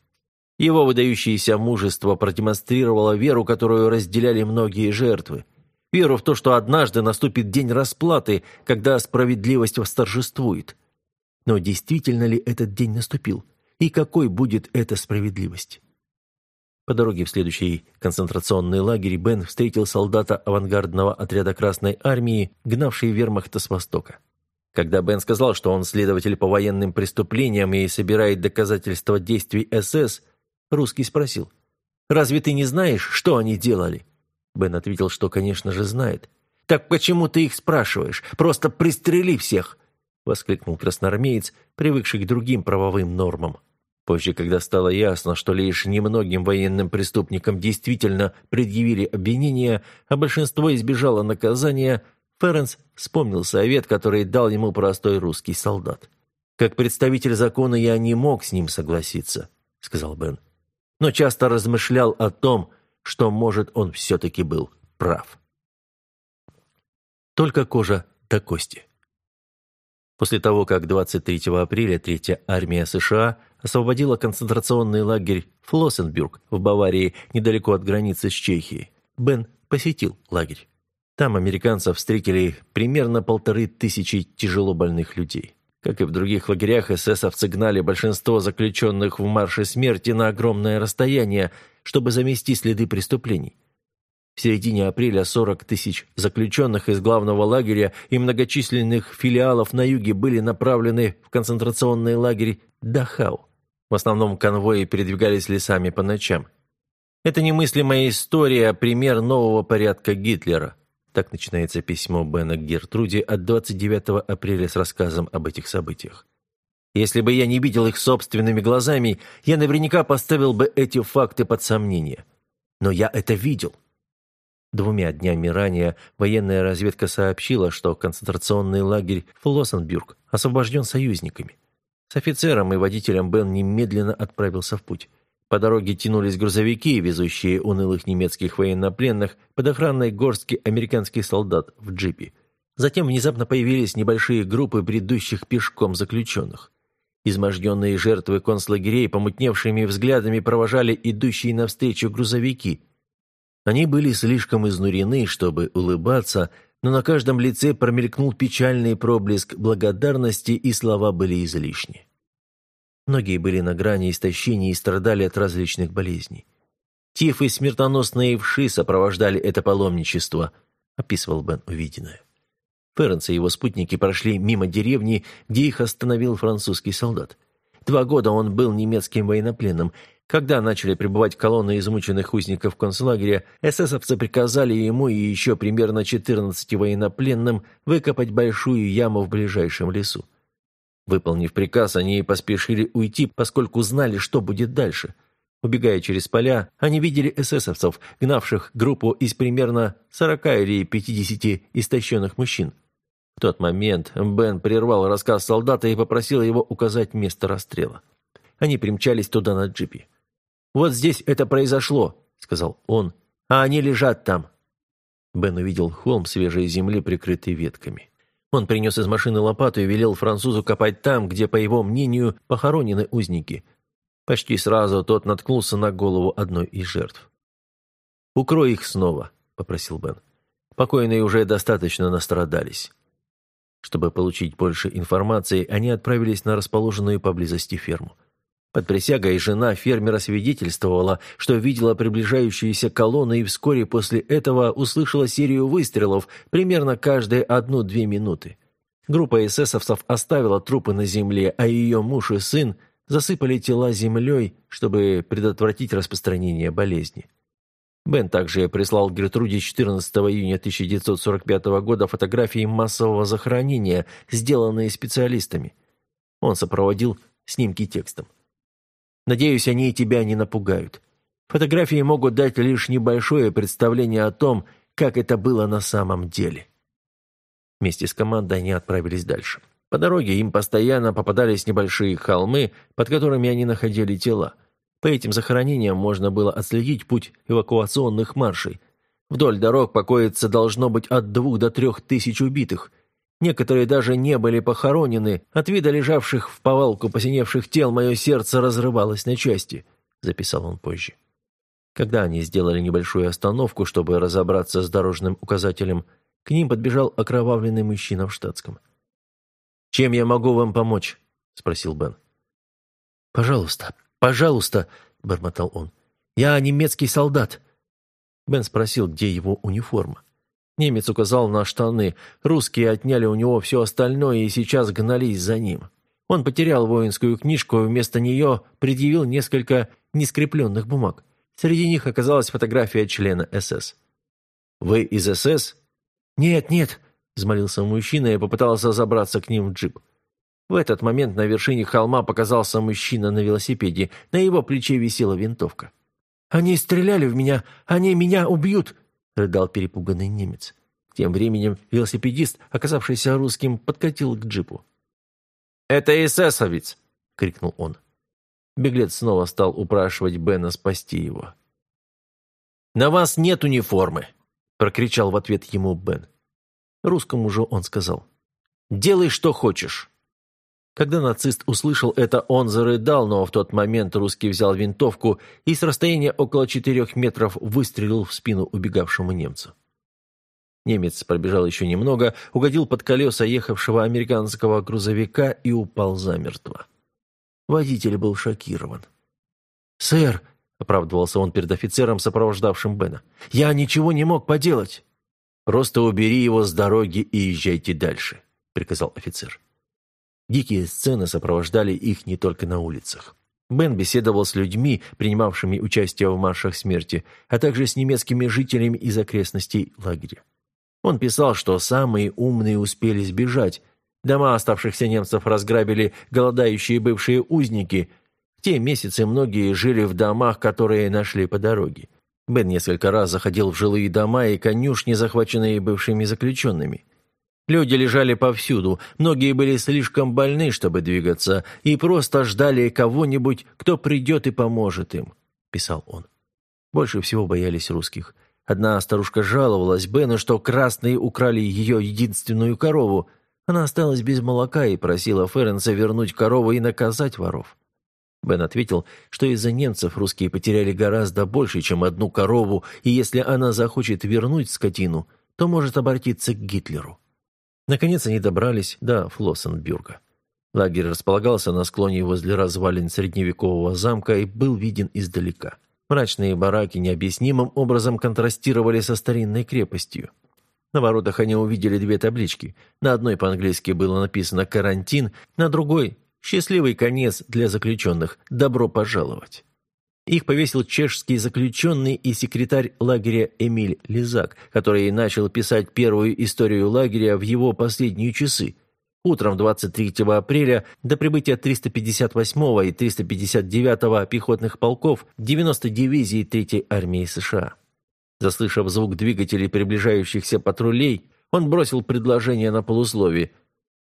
Его выдающееся мужество продемонстрировало веру, которую разделяли многие жертвы. Веру в то, что однажды наступит день расплаты, когда справедливость восторжествует. Но действительно ли этот день наступил? И какой будет эта справедливость? По дороге в следующий концентрационный лагерь Бен встретил солдата авангардного отряда Красной Армии, гнавший вермахта с востока. Когда Бен сказал, что он следователь по военным преступлениям и собирает доказательства действий СС, русский спросил, «Разве ты не знаешь, что они делали?» Бен ответил, что, конечно же, знает. «Так почему ты их спрашиваешь? Просто пристрели всех!» — воскликнул красноармеец, привыкший к другим правовым нормам. Позже, когда стало ясно, что лишь немногим военным преступникам действительно предъявили обвинения, а большинство избежало наказания, Ференс вспомнил совет, который дал ему простой русский солдат. «Как представитель закона я не мог с ним согласиться», — сказал Бен. «Но часто размышлял о том, что, может, он все-таки был прав». Только кожа до кости. После того, как 23 апреля Третья армия США освободила концентрационный лагерь Флоссенбюрг в Баварии недалеко от границы с Чехией, Бен посетил лагерь. Там американцев встретили примерно полторы тысячи тяжело больных людей. Как и в других лагерях, эсэсовцы гнали большинство заключенных в марше смерти на огромное расстояние, чтобы замести следы преступлений. В середине апреля 40 тысяч заключенных из главного лагеря и многочисленных филиалов на юге были направлены в концентрационный лагерь Дахау. В основном конвои передвигались лесами по ночам. Это немыслимая история, пример нового порядка Гитлера – так начинается письмо Бена к Гертруде от 29 апреля с рассказом об этих событиях. Если бы я не видел их собственными глазами, я наверняка поставил бы эти факты под сомнение. Но я это видел. Двумя днями ранее военная разведка сообщила, что концентрационный лагерь Флоссенбюрг освобожден союзниками. С офицером и водителем Бен немедленно отправился в путь. По дороге тянулись грузовики, везущие унылых немецких военнопленных под охраной горстки американских солдат в джипе. Затем внезапно появились небольшие группы бредущих пешком заключенных. Изможденные жертвы концлагерей помутневшими взглядами провожали идущие навстречу грузовики. Они были слишком изнурены, чтобы улыбаться, но на каждом лице промелькнул печальный проблеск благодарности, и слова были излишни. Многие были на грани истощения и страдали от различных болезней. Тиф и смертоносные вши сопровождали это паломничество, описывал Бен увиденное. Ференс и его спутники прошли мимо деревни, где их остановил французский солдат. Два года он был немецким военнопленным. Когда начали прибывать колонны измученных узников концлагеря, эсэсовцы приказали ему и еще примерно 14 военнопленным выкопать большую яму в ближайшем лесу. Выполнив приказ, они поспешили уйти, поскольку знали, что будет дальше. Убегая через поля, они видели эсэсовцев, гнавших группу из примерно 40 или 50 истощенных мужчин. В тот момент Бен прервал рассказ солдата и попросил его указать место расстрела. Они примчались туда на джипе. «Вот здесь это произошло», — сказал он, — «а они лежат там». Бен увидел холм свежей земли, прикрытый ветками. Он принес из машины лопату и велел французу копать там, где, по его мнению, похоронены узники. Почти сразу тот наткнулся на голову одной из жертв. «Укрой их снова», — попросил Бен. «Покойные уже достаточно настрадались». Чтобы получить больше информации, они отправились на расположенную поблизости ферму. Под присягой жена фермера свидетельствовала, что видела приближающиеся колонны и вскоре после этого услышала серию выстрелов примерно каждые одну-две минуты. Группа эсэсовцев оставила трупы на земле, а ее муж и сын засыпали тела землей, чтобы предотвратить распространение болезни. Бен также прислал Гертруде 14 июня 1945 года фотографии массового захоронения, сделанные специалистами. Он сопроводил снимки текстом. «Надеюсь, они тебя не напугают. Фотографии могут дать лишь небольшое представление о том, как это было на самом деле». Вместе с командой они отправились дальше. По дороге им постоянно попадались небольшие холмы, под которыми они находили тела. По этим захоронениям можно было отследить путь эвакуационных маршей. Вдоль дорог покоится должно быть от двух до трех тысяч убитых. Некоторые даже не были похоронены. От вида лежавших в повалку посиневших тел мое сердце разрывалось на части», — записал он позже. Когда они сделали небольшую остановку, чтобы разобраться с дорожным указателем, к ним подбежал окровавленный мужчина в штатском. «Чем я могу вам помочь?» — спросил Бен. «Пожалуйста, «Пожалуйста», — бормотал он, — «я немецкий солдат». Бен спросил, где его униформа. Немец указал на штаны. Русские отняли у него все остальное и сейчас гнались за ним. Он потерял воинскую книжку и вместо нее предъявил несколько нескрепленных бумаг. Среди них оказалась фотография члена СС. «Вы из СС?» «Нет, нет», — взмолился мужчина и попытался забраться к ним в джип. В этот момент на вершине холма показался мужчина на велосипеде. На его плече висела винтовка. «Они стреляли в меня! Они меня убьют!» — рыдал перепуганный немец. Тем временем велосипедист, оказавшийся русским, подкатил к джипу. «Это эсэсовец!» — крикнул он. Беглец снова стал упрашивать Бена спасти его. «На вас нет униформы!» — прокричал в ответ ему Бен. Русскому же он сказал. «Делай, что хочешь!» Когда нацист услышал это, он зарыдал, но в тот момент русский взял винтовку и с расстояния около четырех метров выстрелил в спину убегавшему немцу. Немец пробежал еще немного, угодил под колеса ехавшего американского грузовика и упал замертво. Водитель был шокирован. «Сэр», — оправдывался он перед офицером, сопровождавшим Бена, — «я ничего не мог поделать». «Просто убери его с дороги и езжайте дальше», — приказал офицер. Дикие сцены сопровождали их не только на улицах. Бен беседовал с людьми, принимавшими участие в маршах смерти, а также с немецкими жителями из окрестностей лагеря. Он писал, что самые умные успели сбежать. Дома оставшихся немцев разграбили голодающие бывшие узники. В те месяцы многие жили в домах, которые нашли по дороге. Бен несколько раз заходил в жилые дома и конюшни, захваченные бывшими заключенными. Люди лежали повсюду, многие были слишком больны, чтобы двигаться, и просто ждали кого-нибудь, кто придет и поможет им», – писал он. Больше всего боялись русских. Одна старушка жаловалась Бену, что красные украли ее единственную корову. Она осталась без молока и просила Ференса вернуть корову и наказать воров. Бен ответил, что из-за немцев русские потеряли гораздо больше, чем одну корову, и если она захочет вернуть скотину, то может обратиться к Гитлеру. Наконец они добрались до Флоссенбюрга. Лагерь располагался на склоне возле развалин средневекового замка и был виден издалека. Мрачные бараки необъяснимым образом контрастировали со старинной крепостью. На воротах они увидели две таблички. На одной по-английски было написано «Карантин», на другой «Счастливый конец для заключенных. Добро пожаловать». Их повесил чешский заключенный и секретарь лагеря Эмиль Лизак, который начал писать первую историю лагеря в его последние часы. Утром 23 апреля до прибытия 358-го и 359-го пехотных полков 90 дивизии 3-й армии США. Заслышав звук двигателей приближающихся патрулей, он бросил предложение на полусловие.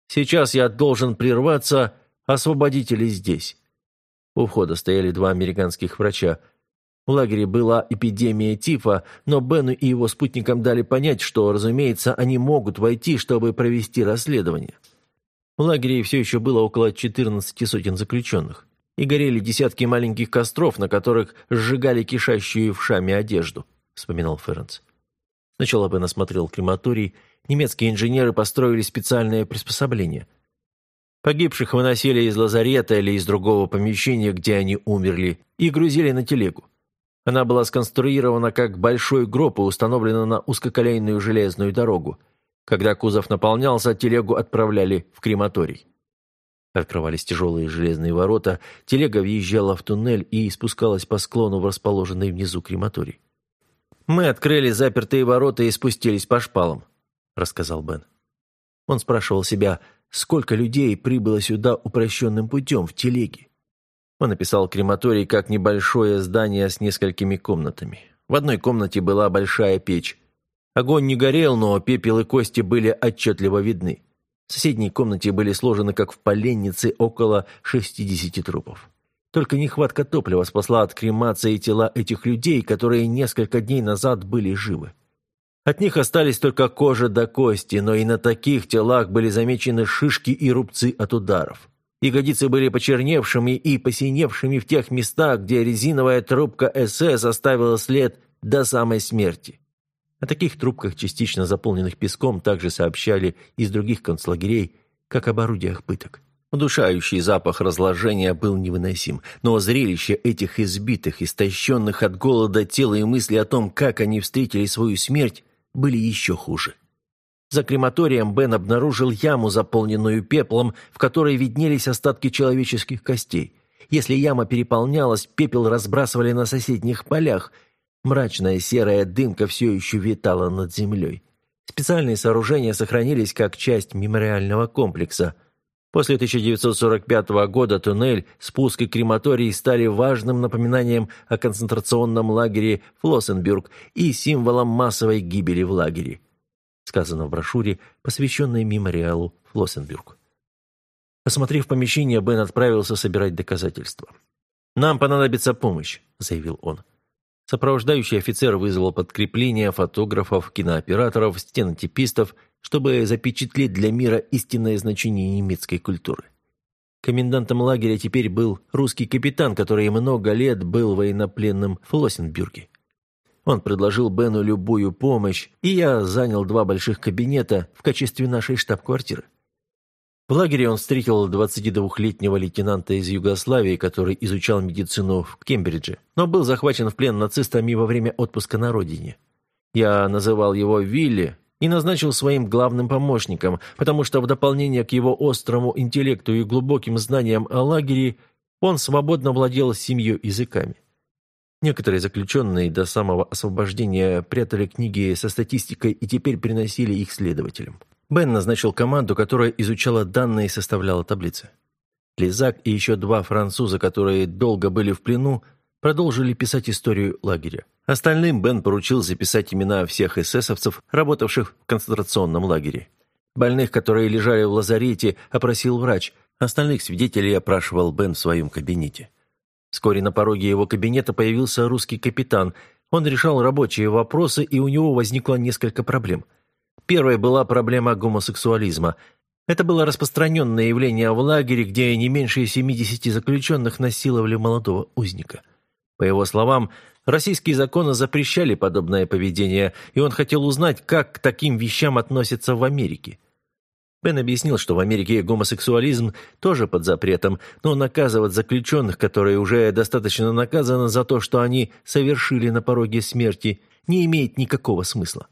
«Сейчас я должен прерваться, освободители здесь». У входа стояли два американских врача. В лагере была эпидемия тифа, но Бену и его спутникам дали понять, что, разумеется, они могут войти, чтобы провести расследование. В лагере все еще было около 14 сотен заключенных, и горели десятки маленьких костров, на которых сжигали кишащую в шаме одежду, вспоминал Ференц. Сначала Бен осмотрел крематорий. Немецкие инженеры построили специальное приспособление. Погибших выносили из лазарета или из другого помещения, где они умерли, и грузили на телегу. Она была сконструирована как большой гроб и установлена на узкоколейную железную дорогу. Когда кузов наполнялся, телегу отправляли в крематорий. Открывались тяжелые железные ворота, телега въезжала в туннель и спускалась по склону в расположенный внизу крематорий. «Мы открыли запертые ворота и спустились по шпалам», — рассказал Бен. Он спрашивал себя, сколько людей прибыло сюда упрощенным путем в телеге. Он написал крематорий как небольшое здание с несколькими комнатами. В одной комнате была большая печь. Огонь не горел, но пепел и кости были отчетливо видны. В соседней комнате были сложены, как в поленнице, около 60 трупов. Только нехватка топлива спасла от кремации тела этих людей, которые несколько дней назад были живы. От них остались только кожа до кости, но и на таких телах были замечены шишки и рубцы от ударов. Ягодицы были почерневшими и посиневшими в тех местах, где резиновая трубка СС оставила след до самой смерти. О таких трубках, частично заполненных песком, также сообщали из других концлагерей, как об орудиях пыток. Удушающий запах разложения был невыносим, но зрелище этих избитых, истощенных от голода тела и мысли о том, как они встретили свою смерть, были еще хуже. За крематорием Бен обнаружил яму, заполненную пеплом, в которой виднелись остатки человеческих костей. Если яма переполнялась, пепел разбрасывали на соседних полях. Мрачная серая дымка все еще витала над землей. Специальные сооружения сохранились как часть мемориального комплекса. После 1945 года туннель, спуск и крематорий стали важным напоминанием о концентрационном лагере Флоссенбюрг и символом массовой гибели в лагере сказано в брошюре, посвященной мемориалу Флоссенбюрг. Осмотрев помещение, Бен отправился собирать доказательства. «Нам понадобится помощь», — заявил он. Сопровождающий офицер вызвал подкрепление фотографов, кинооператоров, стенотипистов, чтобы запечатлеть для мира истинное значение немецкой культуры. Комендантом лагеря теперь был русский капитан, который много лет был военнопленным в Флоссенбюрге. Он предложил Бену любую помощь, и я занял два больших кабинета в качестве нашей штаб-квартиры. В лагере он встретил 22-летнего лейтенанта из Югославии, который изучал медицину в Кембридже, но был захвачен в плен нацистами во время отпуска на родине. Я называл его Вилли и назначил своим главным помощником, потому что в дополнение к его острому интеллекту и глубоким знаниям о лагере он свободно владел семью языками. Некоторые заключенные до самого освобождения прятали книги со статистикой и теперь приносили их следователям. Бен назначил команду, которая изучала данные и составляла таблицы. Лизак и еще два француза, которые долго были в плену, продолжили писать историю лагеря. Остальным Бен поручил записать имена всех эсэсовцев, работавших в концентрационном лагере. Больных, которые лежали в лазарете, опросил врач, остальных свидетелей опрашивал Бен в своем кабинете. Вскоре на пороге его кабинета появился русский капитан. Он решал рабочие вопросы, и у него возникло несколько проблем. Первой была проблема гомосексуализма. Это было распространенное явление в лагере, где не меньше 70 заключенных насиловали молодого узника. По его словам, российские законы запрещали подобное поведение, и он хотел узнать, как к таким вещам относятся в Америке. Бен объяснил, что в Америке гомосексуализм тоже под запретом, но наказывать заключенных, которые уже достаточно наказаны за то, что они совершили на пороге смерти, не имеет никакого смысла.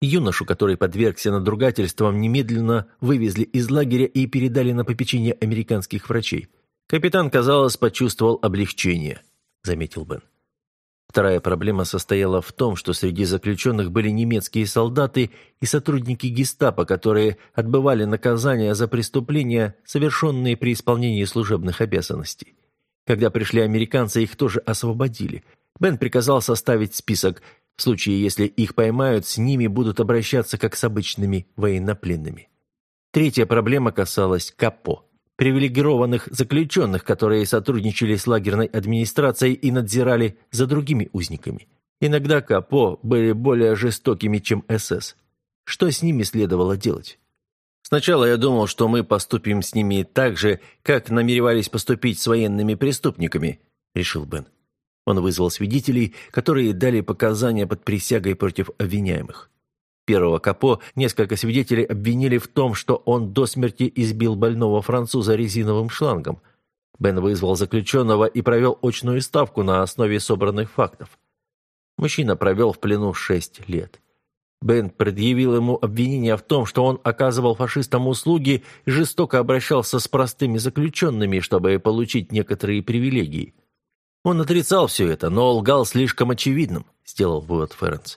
Юношу, который подвергся надругательствам, немедленно вывезли из лагеря и передали на попечение американских врачей. Капитан, казалось, почувствовал облегчение, заметил Бен. Вторая проблема состояла в том, что среди заключенных были немецкие солдаты и сотрудники гестапо, которые отбывали наказания за преступления, совершенные при исполнении служебных обязанностей. Когда пришли американцы, их тоже освободили. Бен приказал составить список. В случае, если их поймают, с ними будут обращаться как с обычными военнопленными. Третья проблема касалась Капо привилегированных заключенных, которые сотрудничали с лагерной администрацией и надзирали за другими узниками. Иногда Капо были более жестокими, чем СС. Что с ними следовало делать? Сначала я думал, что мы поступим с ними так же, как намеревались поступить с военными преступниками, решил Бен. Он вызвал свидетелей, которые дали показания под присягой против обвиняемых. Первого Капо несколько свидетелей обвинили в том, что он до смерти избил больного француза резиновым шлангом. Бен вызвал заключенного и провел очную ставку на основе собранных фактов. Мужчина провел в плену шесть лет. Бен предъявил ему обвинение в том, что он оказывал фашистам услуги и жестоко обращался с простыми заключенными, чтобы получить некоторые привилегии. Он отрицал все это, но лгал слишком очевидным, сделал вывод Ференс.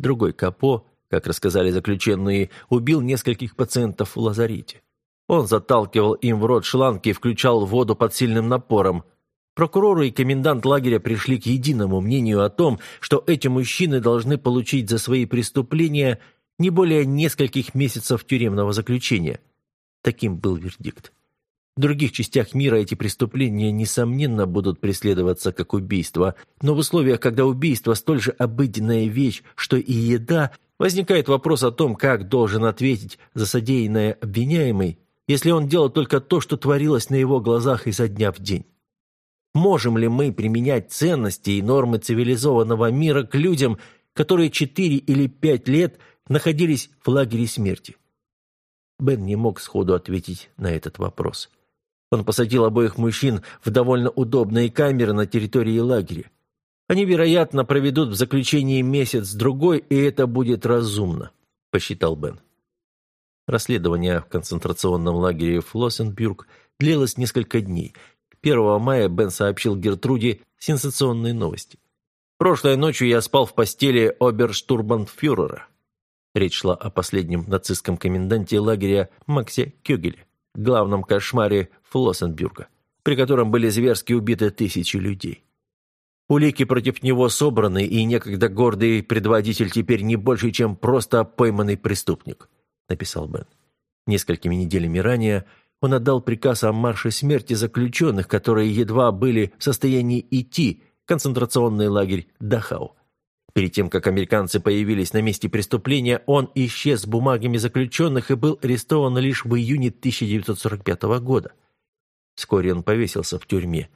Другой Капо, как рассказали заключенные, убил нескольких пациентов в лазарете. Он заталкивал им в рот шланги и включал воду под сильным напором – Прокуроры и комендант лагеря пришли к единому мнению о том, что эти мужчины должны получить за свои преступления не более нескольких месяцев тюремного заключения. Таким был вердикт. В других частях мира эти преступления, несомненно, будут преследоваться как убийство, но в условиях, когда убийство столь же обыденная вещь, что и еда, возникает вопрос о том, как должен ответить за содеянное обвиняемый, если он делал только то, что творилось на его глазах изо дня в день. Можем ли мы применять ценности и нормы цивилизованного мира к людям, которые четыре или пять лет находились в лагере смерти? Бен не мог сходу ответить на этот вопрос. Он посадил обоих мужчин в довольно удобные камеры на территории лагеря. Они, вероятно, проведут в заключении месяц-другой, и это будет разумно, посчитал Бен. Расследование в концентрационном лагере Флоссенбюрг длилось несколько дней, 1 мая Бен сообщил Гертруде сенсационные новости. «Прошлой ночью я спал в постели оберштурбанфюрера». Речь шла о последнем нацистском коменданте лагеря Максе Кюгеле, главном кошмаре Флоссенбюрга, при котором были зверски убиты тысячи людей. Улики против него собраны, и некогда гордый предводитель теперь не больше, чем просто пойманный преступник», — написал Бен. Несколькими неделями ранее он отдал приказ о марше смерти заключенных, которые едва были в состоянии идти в концентрационный лагерь Дахау. Перед тем, как американцы появились на месте преступления, он исчез с бумагами заключенных и был арестован лишь в июне 1945 года. Вскоре он повесился в тюрьме.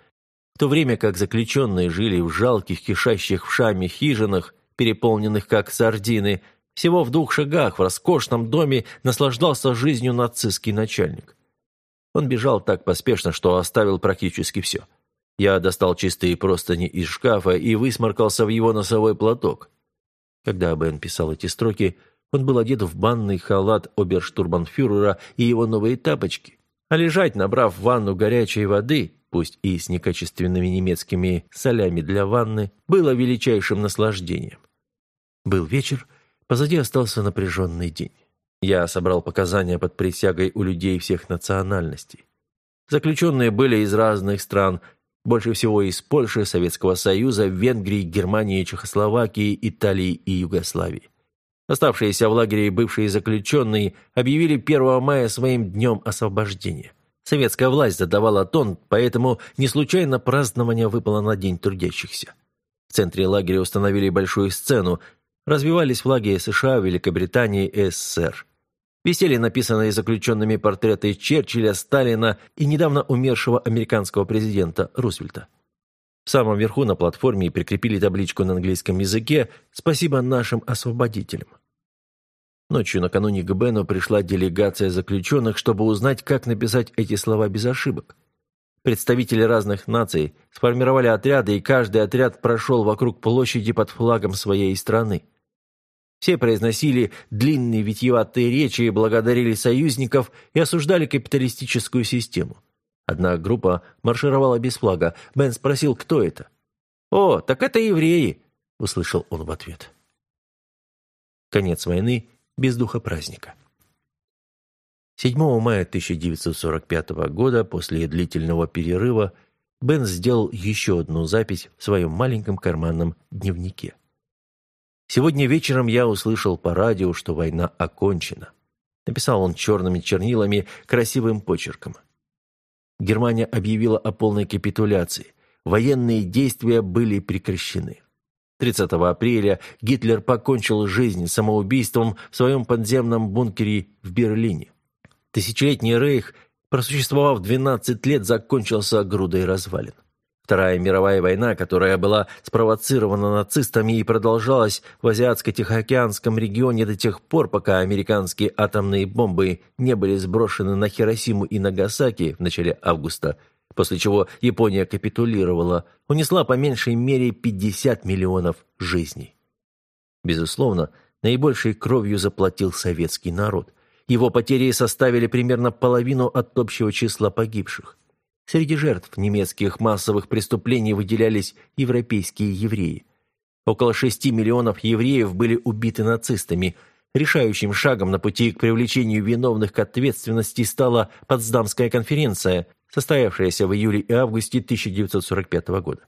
В то время как заключенные жили в жалких, кишащих в шаме хижинах, переполненных как сардины, всего в двух шагах в роскошном доме наслаждался жизнью нацистский начальник. Он бежал так поспешно, что оставил практически все. Я достал чистые простыни из шкафа и высморкался в его носовой платок. Когда Бен писал эти строки, он был одет в банный халат оберштурбанфюрера и его новые тапочки. А лежать, набрав в ванну горячей воды, пусть и с некачественными немецкими солями для ванны, было величайшим наслаждением. Был вечер, позади остался напряженный день. Я собрал показания под присягой у людей всех национальностей. Заключенные были из разных стран, больше всего из Польши, Советского Союза, Венгрии, Германии, Чехословакии, Италии и Югославии. Оставшиеся в лагере бывшие заключенные объявили 1 мая своим днем освобождения. Советская власть задавала тон, поэтому не случайно празднование выпало на День трудящихся. В центре лагеря установили большую сцену, развивались флаги США, Великобритании и СССР. Висели написанные заключенными портреты Черчилля, Сталина и недавно умершего американского президента Рузвельта. В самом верху на платформе прикрепили табличку на английском языке «Спасибо нашим освободителям». Ночью накануне к Бену пришла делегация заключенных, чтобы узнать, как написать эти слова без ошибок. Представители разных наций сформировали отряды, и каждый отряд прошел вокруг площади под флагом своей страны. Все произносили длинные витиеватые речи, благодарили союзников и осуждали капиталистическую систему. Одна группа маршировала без флага. Бен спросил, кто это. «О, так это евреи!» – услышал он в ответ. Конец войны без духа праздника. 7 мая 1945 года, после длительного перерыва, Бен сделал еще одну запись в своем маленьком карманном дневнике. Сегодня вечером я услышал по радио, что война окончена. Написал он черными чернилами, красивым почерком. Германия объявила о полной капитуляции. Военные действия были прекращены. 30 апреля Гитлер покончил жизнь самоубийством в своем подземном бункере в Берлине. Тысячелетний рейх, просуществовав 12 лет, закончился грудой развалин. Вторая мировая война, которая была спровоцирована нацистами и продолжалась в Азиатско-Тихоокеанском регионе до тех пор, пока американские атомные бомбы не были сброшены на Хиросиму и Нагасаки в начале августа, после чего Япония капитулировала, унесла по меньшей мере 50 миллионов жизней. Безусловно, наибольшей кровью заплатил советский народ. Его потери составили примерно половину от общего числа погибших. Среди жертв немецких массовых преступлений выделялись европейские евреи. Около 6 миллионов евреев были убиты нацистами. Решающим шагом на пути к привлечению виновных к ответственности стала Потсдамская конференция, состоявшаяся в июле и августе 1945 года.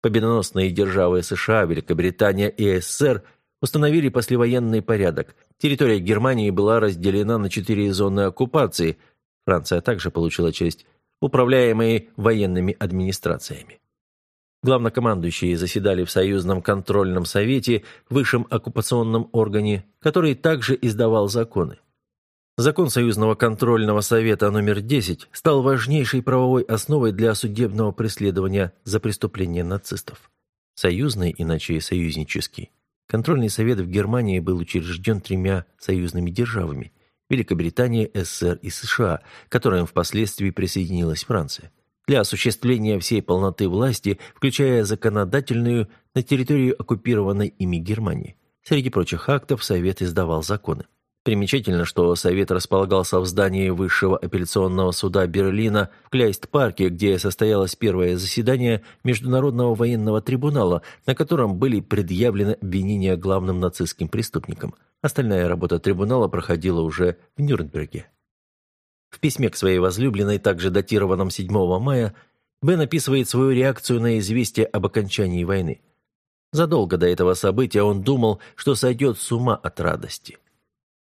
Победоносные державы США, Великобритания и СССР установили послевоенный порядок. Территория Германии была разделена на четыре зоны оккупации. Франция также получила часть управляемые военными администрациями. Главнокомандующие заседали в Союзном контрольном совете, высшем оккупационном органе, который также издавал законы. Закон Союзного контрольного совета номер 10 стал важнейшей правовой основой для судебного преследования за преступления нацистов. Союзный, иначе союзнический. Контрольный совет в Германии был учрежден тремя союзными державами Великобритания, СССР и США, к которым впоследствии присоединилась Франция. Для осуществления всей полноты власти, включая законодательную на территорию оккупированной ими Германии. Среди прочих актов Совет издавал законы. Примечательно, что Совет располагался в здании Высшего апелляционного суда Берлина в Кляйст-парке, где состоялось первое заседание Международного военного трибунала, на котором были предъявлены обвинения главным нацистским преступникам. Остальная работа трибунала проходила уже в Нюрнберге. В письме к своей возлюбленной, также датированном 7 мая, Бен описывает свою реакцию на известие об окончании войны. Задолго до этого события он думал, что сойдет с ума от радости.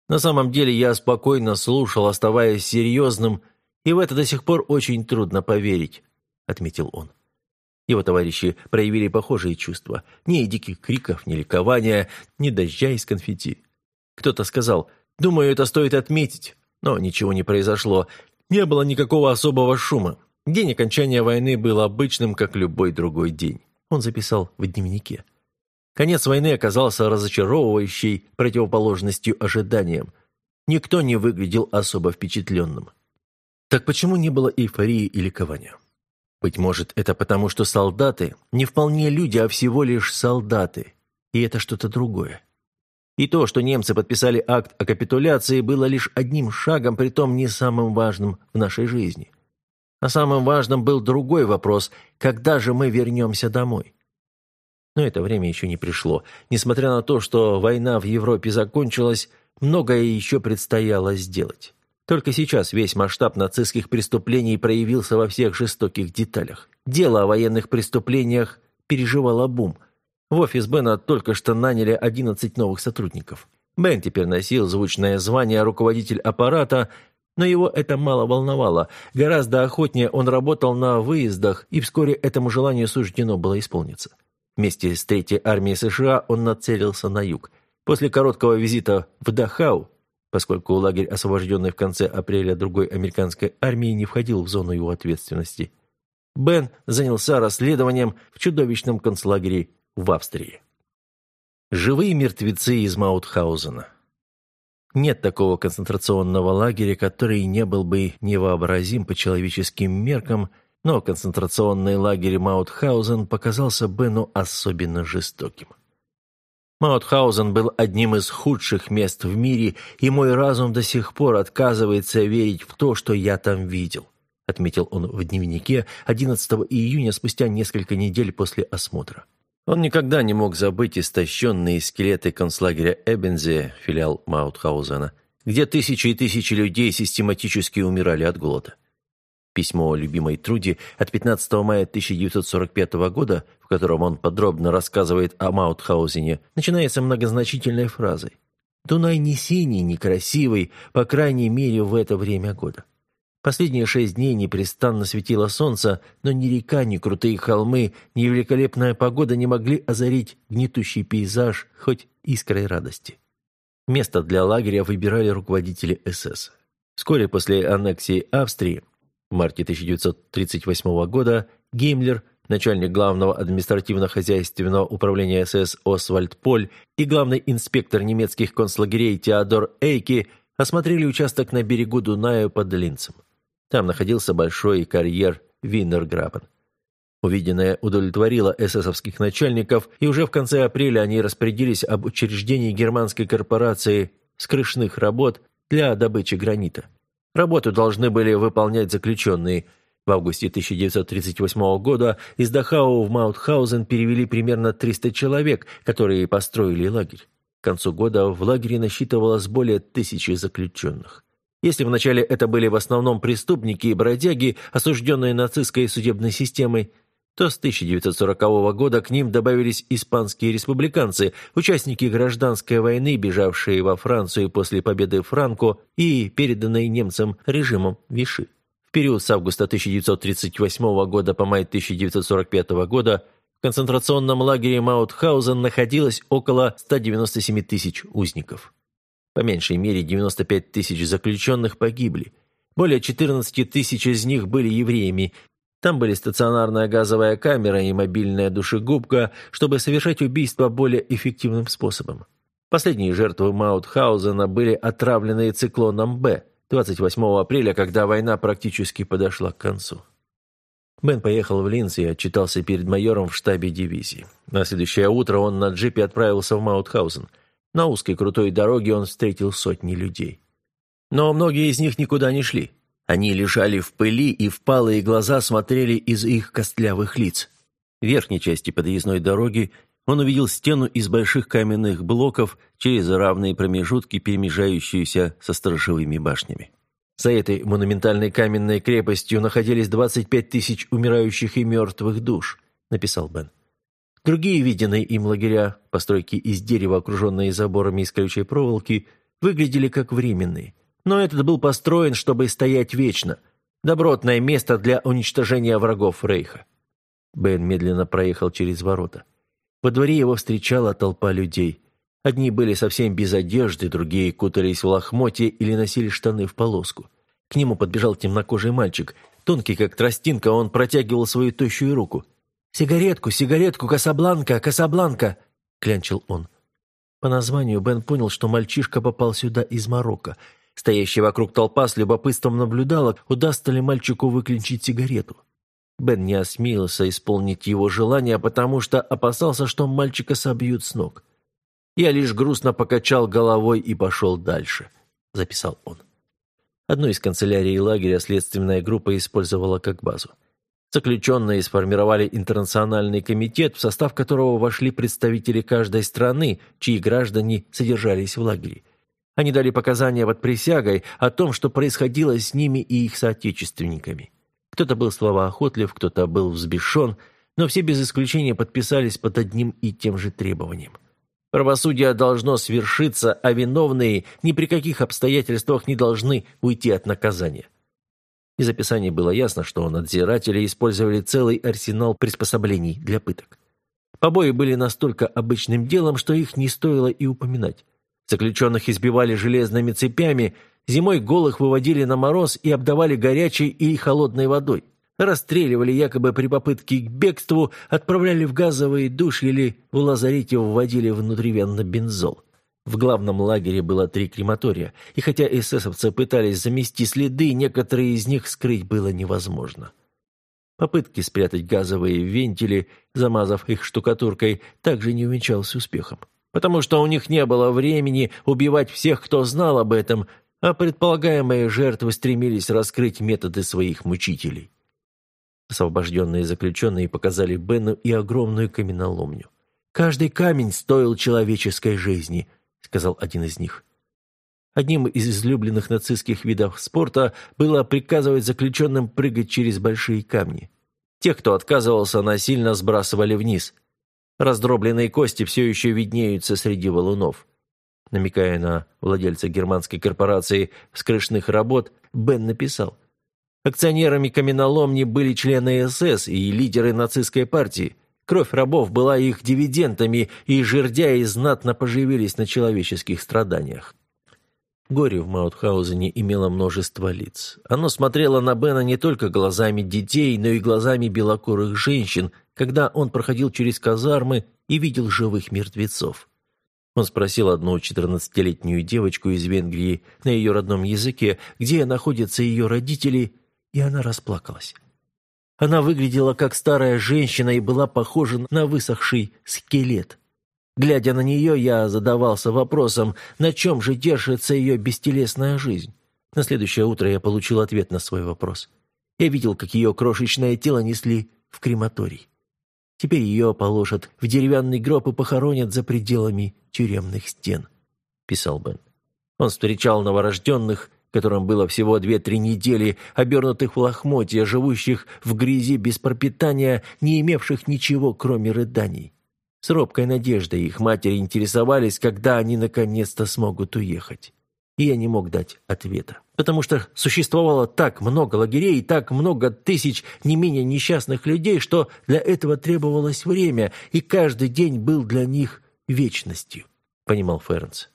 На самом деле я спокойно слушал, оставаясь серьезным, и в это до сих пор очень трудно поверить», — отметил он. Его товарищи проявили похожие чувства. Ни диких криков, ни ликования, ни дождя из конфетти. Кто-то сказал, «Думаю, это стоит отметить». Но ничего не произошло. Не было никакого особого шума. День окончания войны был обычным, как любой другой день. Он записал в дневнике. Конец войны оказался разочаровывающей противоположностью ожиданиям. Никто не выглядел особо впечатленным. Так почему не было эйфории и ликования? Быть может, это потому, что солдаты не вполне люди, а всего лишь солдаты. И это что-то другое. И то, что немцы подписали акт о капитуляции, было лишь одним шагом, притом не самым важным в нашей жизни. А самым важным был другой вопрос – когда же мы вернемся домой? Но это время еще не пришло. Несмотря на то, что война в Европе закончилась, многое еще предстояло сделать. Только сейчас весь масштаб нацистских преступлений проявился во всех жестоких деталях. Дело о военных преступлениях переживало бум. В офис Бена только что наняли 11 новых сотрудников. Бен теперь носил звучное звание руководитель аппарата, но его это мало волновало. Гораздо охотнее он работал на выездах, и вскоре этому желанию суждено было исполниться. Вместе с Третьей армией США он нацелился на юг. После короткого визита в Дахау, поскольку лагерь, освобожденный в конце апреля другой американской армии, не входил в зону его ответственности, Бен занялся расследованием в чудовищном концлагере в Австрии. Живые мертвецы из Маутхаузена. Нет такого концентрационного лагеря, который не был бы невообразим по человеческим меркам – но концентрационный лагерь Маутхаузен показался Бену особенно жестоким. Маутхаузен был одним из худших мест в мире, и мой разум до сих пор отказывается верить в то, что я там видел, отметил он в дневнике 11 июня спустя несколько недель после осмотра. Он никогда не мог забыть истощенные скелеты концлагеря Эбензе, филиал Маутхаузена, где тысячи и тысячи людей систематически умирали от голода. Письмо любимой Труди от 15 мая 1945 года, в котором он подробно рассказывает о Маутхаузене, начинается многозначительной фразой. «Дунай не синий, не красивый, по крайней мере, в это время года». Последние шесть дней непрестанно светило солнце, но ни река, ни крутые холмы, ни великолепная погода не могли озарить гнетущий пейзаж хоть искрой радости. Место для лагеря выбирали руководители СС. Вскоре после аннексии Австрии в марте 1938 года Геймлер начальник главного административно-хозяйственного управления СС Освальд Поль и главный инспектор немецких концлагерей Теодор Эйки осмотрели участок на берегу Дуная под Линцем. Там находился большой карьер Виннерграбен. Увиденное удовлетворило эсэсовских начальников, и уже в конце апреля они распорядились об учреждении германской корпорации скрышных работ для добычи гранита. Работу должны были выполнять заключенные. В августе 1938 года из Дахау в Маутхаузен перевели примерно 300 человек, которые построили лагерь. К концу года в лагере насчитывалось более тысячи заключенных. Если вначале это были в основном преступники и бродяги, осужденные нацистской судебной системой, то с 1940 года к ним добавились испанские республиканцы, участники гражданской войны, бежавшие во Францию после победы Франко и переданные немцам режимом Виши. В период с августа 1938 года по май 1945 года в концентрационном лагере Маутхаузен находилось около 197 тысяч узников. По меньшей мере 95 тысяч заключенных погибли. Более 14 тысяч из них были евреями, там были стационарная газовая камера и мобильная душегубка, чтобы совершать убийство более эффективным способом. Последние жертвы Маутхаузена были отравлены циклоном «Б» 28 апреля, когда война практически подошла к концу. Бен поехал в Линц и отчитался перед майором в штабе дивизии. На следующее утро он на джипе отправился в Маутхаузен. На узкой крутой дороге он встретил сотни людей. Но многие из них никуда не шли. Они лежали в пыли, и впалые глаза смотрели из их костлявых лиц. В верхней части подъездной дороги он увидел стену из больших каменных блоков через равные промежутки, перемежающиеся со сторожевыми башнями. За этой монументальной каменной крепостью находились 25 тысяч умирающих и мертвых душ, написал Бен. Другие виденные им лагеря, постройки из дерева, окруженные заборами из колючей проволоки, выглядели как временные. Но этот был построен, чтобы стоять вечно. Добротное место для уничтожения врагов Рейха. Бен медленно проехал через ворота. Во дворе его встречала толпа людей. Одни были совсем без одежды, другие кутались в лохмотье или носили штаны в полоску. К нему подбежал темнокожий мальчик. Тонкий, как тростинка, он протягивал свою тощую руку. «Сигаретку, сигаретку, Касабланка, Касабланка!» — клянчил он. По названию Бен понял, что мальчишка попал сюда из Марокко — Стоящая вокруг толпа с любопытством наблюдала, удастся ли мальчику выключить сигарету. Бен не осмелился исполнить его желание, потому что опасался, что мальчика собьют с ног. «Я лишь грустно покачал головой и пошел дальше», — записал он. Одну из канцелярий лагеря следственная группа использовала как базу. Заключенные сформировали интернациональный комитет, в состав которого вошли представители каждой страны, чьи граждане содержались в лагере. Они дали показания под присягой о том, что происходило с ними и их соотечественниками. Кто-то был словоохотлив, кто-то был взбешен, но все без исключения подписались под одним и тем же требованием. Правосудие должно свершиться, а виновные ни при каких обстоятельствах не должны уйти от наказания. Из описания было ясно, что надзиратели использовали целый арсенал приспособлений для пыток. Побои были настолько обычным делом, что их не стоило и упоминать. Заключенных избивали железными цепями, зимой голых выводили на мороз и обдавали горячей и холодной водой. Расстреливали якобы при попытке к бегству, отправляли в газовые душ или в лазарете вводили внутривенно бензол. В главном лагере было три крематория, и хотя эсэсовцы пытались замести следы, некоторые из них скрыть было невозможно. Попытки спрятать газовые вентили, замазав их штукатуркой, также не увенчался успехом потому что у них не было времени убивать всех, кто знал об этом, а предполагаемые жертвы стремились раскрыть методы своих мучителей. Освобожденные заключенные показали Бену и огромную каменоломню. «Каждый камень стоил человеческой жизни», — сказал один из них. Одним из излюбленных нацистских видов спорта было приказывать заключенным прыгать через большие камни. Тех, кто отказывался, насильно сбрасывали вниз. Раздробленные кости все еще виднеются среди валунов. Намекая на владельца германской корпорации вскрышных работ, Бен написал. Акционерами каменоломни были члены СС и лидеры нацистской партии. Кровь рабов была их дивидендами, и жердяи знатно поживились на человеческих страданиях. Горе в Маутхаузене имело множество лиц. Оно смотрело на Бена не только глазами детей, но и глазами белокурых женщин, когда он проходил через казармы и видел живых мертвецов. Он спросил одну четырнадцатилетнюю девочку из Венгрии на ее родном языке, где находятся ее родители, и она расплакалась. Она выглядела как старая женщина и была похожа на высохший скелет. Глядя на нее, я задавался вопросом, на чем же держится ее бестелесная жизнь. На следующее утро я получил ответ на свой вопрос. Я видел, как ее крошечное тело несли в крематорий. Теперь ее положат в деревянный гроб и похоронят за пределами тюремных стен», — писал Бен. Он встречал новорожденных, которым было всего две-три недели, обернутых в лохмотья, живущих в грязи без пропитания, не имевших ничего, кроме рыданий. С робкой надеждой их матери интересовались, когда они наконец-то смогут уехать. И я не мог дать ответа. Потому что существовало так много лагерей, так много тысяч не менее несчастных людей, что для этого требовалось время, и каждый день был для них вечностью, понимал Фернс.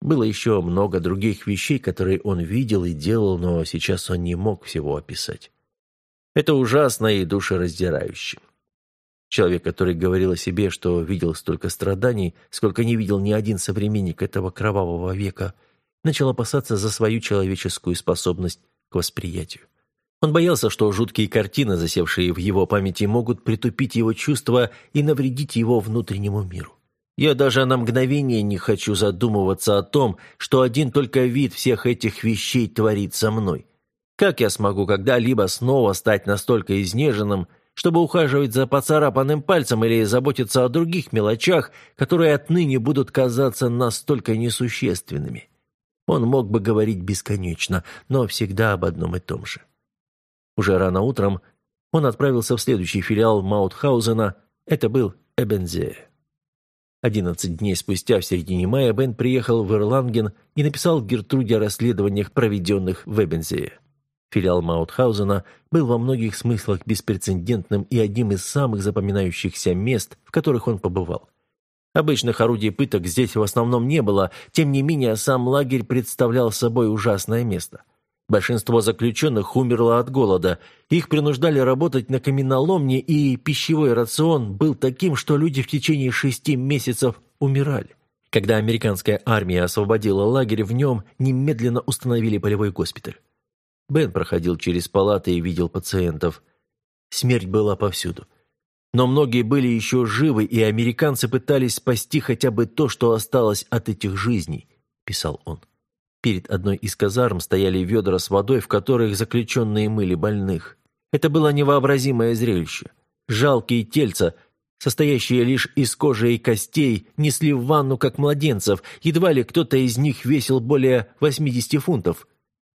Было еще много других вещей, которые он видел и делал, но сейчас он не мог всего описать. Это ужасно и душераздирающе. Человек, который говорил о себе, что видел столько страданий, сколько не видел ни один современник этого кровавого века, начал опасаться за свою человеческую способность к восприятию. Он боялся, что жуткие картины, засевшие в его памяти, могут притупить его чувства и навредить его внутреннему миру. Я даже на мгновение не хочу задумываться о том, что один только вид всех этих вещей творит со мной. Как я смогу когда-либо снова стать настолько изнеженным, чтобы ухаживать за поцарапанным пальцем или заботиться о других мелочах, которые отныне будут казаться настолько несущественными? Он мог бы говорить бесконечно, но всегда об одном и том же. Уже рано утром он отправился в следующий филиал Маутхаузена. Это был Эбензея. 11 дней спустя, в середине мая, Бен приехал в Эрланген и написал Гертруде о расследованиях, проведенных в Эбензее. Филиал Маутхаузена был во многих смыслах беспрецедентным и одним из самых запоминающихся мест, в которых он побывал. Обычных орудий пыток здесь в основном не было, тем не менее сам лагерь представлял собой ужасное место – Большинство заключенных умерло от голода, их принуждали работать на каменоломне, и пищевой рацион был таким, что люди в течение шести месяцев умирали. Когда американская армия освободила лагерь, в нем немедленно установили полевой госпиталь. Бен проходил через палаты и видел пациентов. Смерть была повсюду. Но многие были еще живы, и американцы пытались спасти хотя бы то, что осталось от этих жизней, писал он. Перед одной из казарм стояли ведра с водой, в которых заключенные мыли больных. Это было невообразимое зрелище. Жалкие тельца, состоящие лишь из кожи и костей, несли в ванну, как младенцев. Едва ли кто-то из них весил более 80 фунтов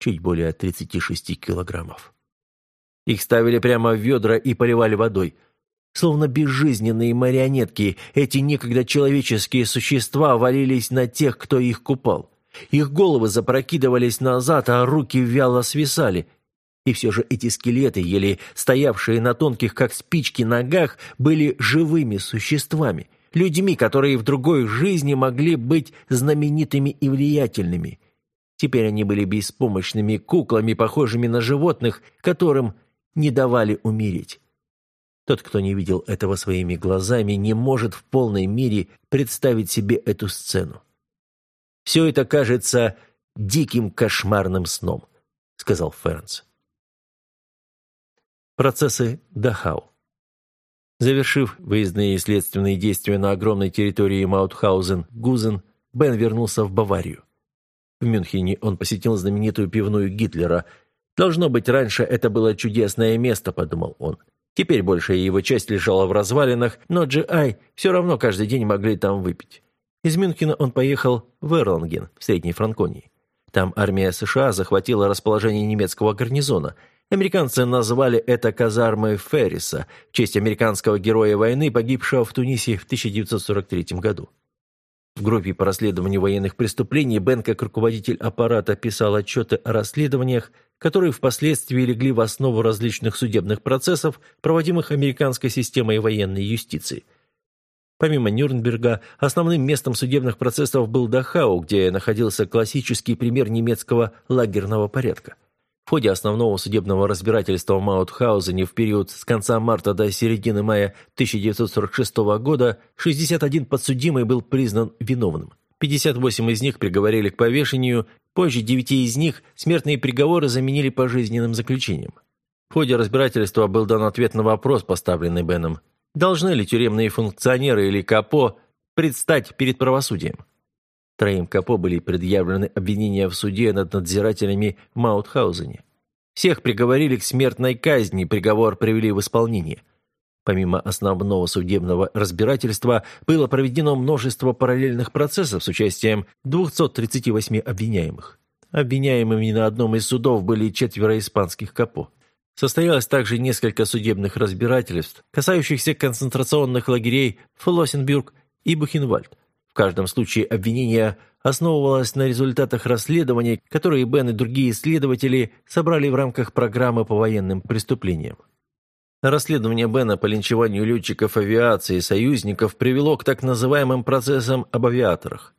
чуть более 36 килограммов. Их ставили прямо в ведра и поливали водой. Словно безжизненные марионетки, эти некогда человеческие существа валились на тех, кто их купал. Их головы запрокидывались назад, а руки вяло свисали. И все же эти скелеты, еле стоявшие на тонких, как спички, ногах, были живыми существами, людьми, которые в другой жизни могли быть знаменитыми и влиятельными – Теперь они были беспомощными куклами, похожими на животных, которым не давали умереть. Тот, кто не видел этого своими глазами, не может в полной мере представить себе эту сцену. «Все это кажется диким кошмарным сном», — сказал Фернс. Процессы Дахау. Завершив выездные и следственные действия на огромной территории Маутхаузен-Гузен, Бен вернулся в Баварию. В Мюнхене он посетил знаменитую пивную Гитлера. «Должно быть, раньше это было чудесное место», — подумал он. Теперь большая его часть лежала в развалинах, но Джи-Ай все равно каждый день могли там выпить. Из Мюнхена он поехал в Эрланген, в Средней Франконии. Там армия США захватила расположение немецкого гарнизона. Американцы назвали это казармой Ферриса в честь американского героя войны, погибшего в Тунисе в 1943 году. В группе по расследованию военных преступлений Бен, как руководитель аппарата, писал отчеты о расследованиях, которые впоследствии легли в основу различных судебных процессов, проводимых американской системой военной юстиции. Помимо Нюрнберга, основным местом судебных процессов был Дахау, где находился классический пример немецкого лагерного порядка. В ходе основного судебного разбирательства в Маутхаузене в период с конца марта до середины мая 1946 года 61 подсудимый был признан виновным. 58 из них приговорили к повешению, позже 9 из них смертные приговоры заменили пожизненным заключением. В ходе разбирательства был дан ответ на вопрос, поставленный Беном. Должны ли тюремные функционеры или КАПО предстать перед правосудием? Троим КАПО были предъявлены обвинения в суде над надзирателями в Маутхаузене. Всех приговорили к смертной казни, приговор привели в исполнение. Помимо основного судебного разбирательства, было проведено множество параллельных процессов с участием 238 обвиняемых. Обвиняемыми на одном из судов были четверо испанских КАПО. Состоялось также несколько судебных разбирательств, касающихся концентрационных лагерей Флоссенбюрг и Бухенвальд. В каждом случае обвинение основывалось на результатах расследований, которые Бен и другие исследователи собрали в рамках программы по военным преступлениям. Расследование Бена по линчеванию летчиков авиации и союзников привело к так называемым процессам об авиаторах.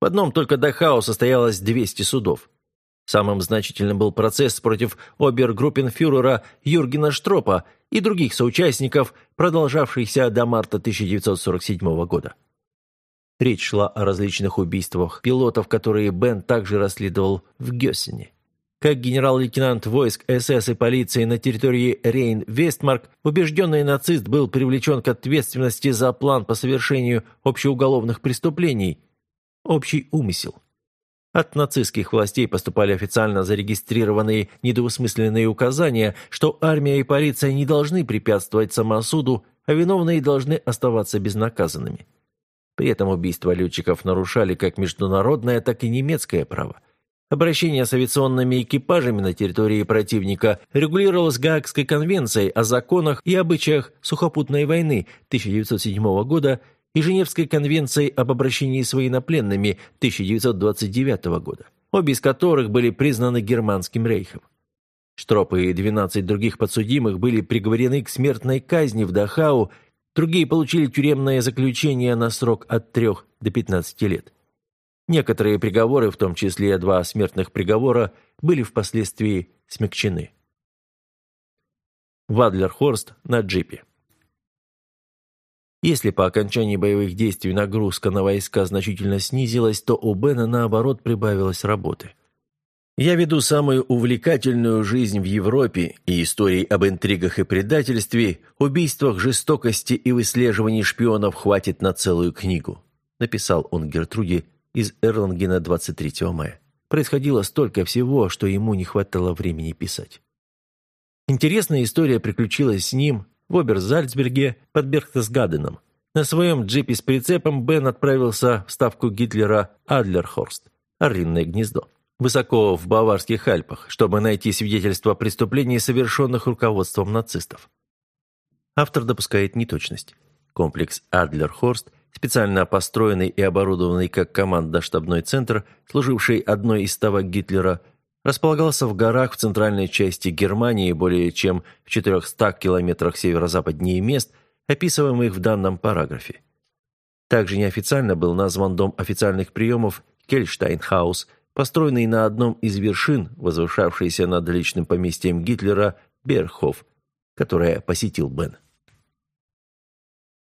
В одном только Дахау состоялось 200 судов. Самым значительным был процесс против обергруппенфюрера Юргена Штропа и других соучастников, продолжавшийся до марта 1947 года. Речь шла о различных убийствах пилотов, которые Бен также расследовал в Гессене. Как генерал-лейтенант войск СС и полиции на территории Рейн-Вестмарк, убежденный нацист был привлечен к ответственности за план по совершению общеуголовных преступлений, общий умысел. От нацистских властей поступали официально зарегистрированные недвусмысленные указания, что армия и полиция не должны препятствовать самосуду, а виновные должны оставаться безнаказанными. При этом убийства летчиков нарушали как международное, так и немецкое право. Обращение с авиационными экипажами на территории противника регулировалось Гаагской конвенцией о законах и обычаях сухопутной войны 1907 года и Женевской конвенцией об обращении с военнопленными 1929 года, обе из которых были признаны Германским рейхом. Штроп и 12 других подсудимых были приговорены к смертной казни в Дахау, другие получили тюремное заключение на срок от 3 до 15 лет. Некоторые приговоры, в том числе два смертных приговора, были впоследствии смягчены. Вадлер-Хорст на джипе. Если по окончании боевых действий нагрузка на войска значительно снизилась, то у Бена, наоборот, прибавилось работы. «Я веду самую увлекательную жизнь в Европе, и историй об интригах и предательстве, убийствах, жестокости и выслеживании шпионов хватит на целую книгу», написал он Гертруде из Эрлангена 23 мая. Происходило столько всего, что ему не хватало времени писать. Интересная история приключилась с ним в Оберзальцберге под Берхтесгаденом. На своем джипе с прицепом Бен отправился в ставку Гитлера Адлерхорст, Орлиное гнездо, высоко в Баварских Альпах, чтобы найти свидетельства преступлений, совершенных руководством нацистов. Автор допускает неточность. Комплекс Адлерхорст, специально построенный и оборудованный как командно-штабной центр, служивший одной из ставок Гитлера – располагался в горах в центральной части Германии, более чем в 400 километрах северо-западнее мест, описываемых в данном параграфе. Также неофициально был назван дом официальных приемов Кельштайнхаус, построенный на одном из вершин, возвышавшийся над личным поместьем Гитлера Берхоф, которое посетил Бен.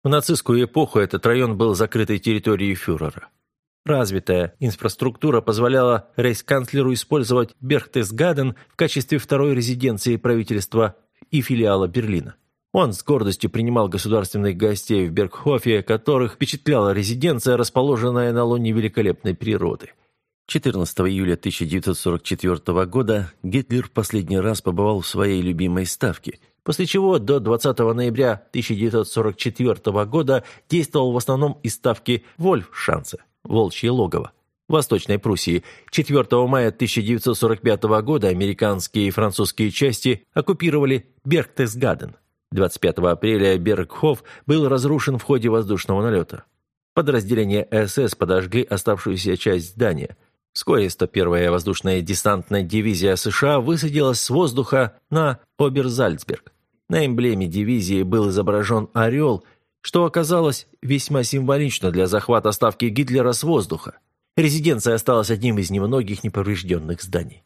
В нацистскую эпоху этот район был закрытой территорией фюрера. Развитая инфраструктура позволяла рейхсканцлеру использовать Берхтесгаден в качестве второй резиденции правительства и филиала Берлина. Он с гордостью принимал государственных гостей в Бергхофе, которых впечатляла резиденция, расположенная на лоне великолепной природы. 14 июля 1944 года Гитлер в последний раз побывал в своей любимой ставке, после чего до 20 ноября 1944 года действовал в основном из ставки Вольфшанца. Волчье логово, Восточной Пруссии. 4 мая 1945 года американские и французские части оккупировали Бергтесгаден. 25 апреля Бергхоф был разрушен в ходе воздушного налета. Подразделения СС подожгли оставшуюся часть здания. Вскоре 101-я воздушная десантная дивизия США высадилась с воздуха на Оберзальцберг. На эмблеме дивизии был изображен орел, что оказалось весьма символично для захвата ставки Гитлера с воздуха. Резиденция осталась одним из немногих неповрежденных зданий.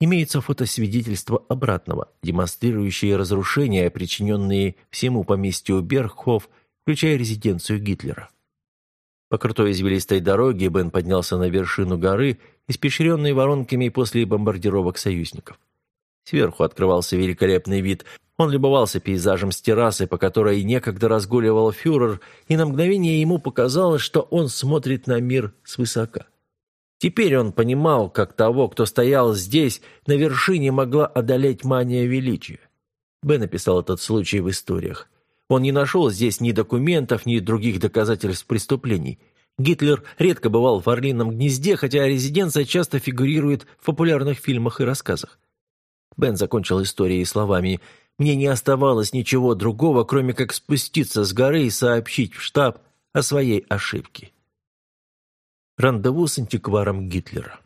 Имеются фотосвидетельства обратного, демонстрирующие разрушения, причиненные всему поместью Бергхоф, включая резиденцию Гитлера. По крутой извилистой дороге Бен поднялся на вершину горы, испещренной воронками после бомбардировок союзников. Сверху открывался великолепный вид. Он любовался пейзажем с террасы, по которой некогда разгуливал фюрер, и на мгновение ему показалось, что он смотрит на мир свысока. Теперь он понимал, как того, кто стоял здесь, на вершине могла одолеть мания величия. Бен написал этот случай в историях. Он не нашел здесь ни документов, ни других доказательств преступлений. Гитлер редко бывал в Орлином гнезде, хотя резиденция часто фигурирует в популярных фильмах и рассказах. Бен закончил историей словами «Мне не оставалось ничего другого, кроме как спуститься с горы и сообщить в штаб о своей ошибке». Рандеву с антикваром Гитлера.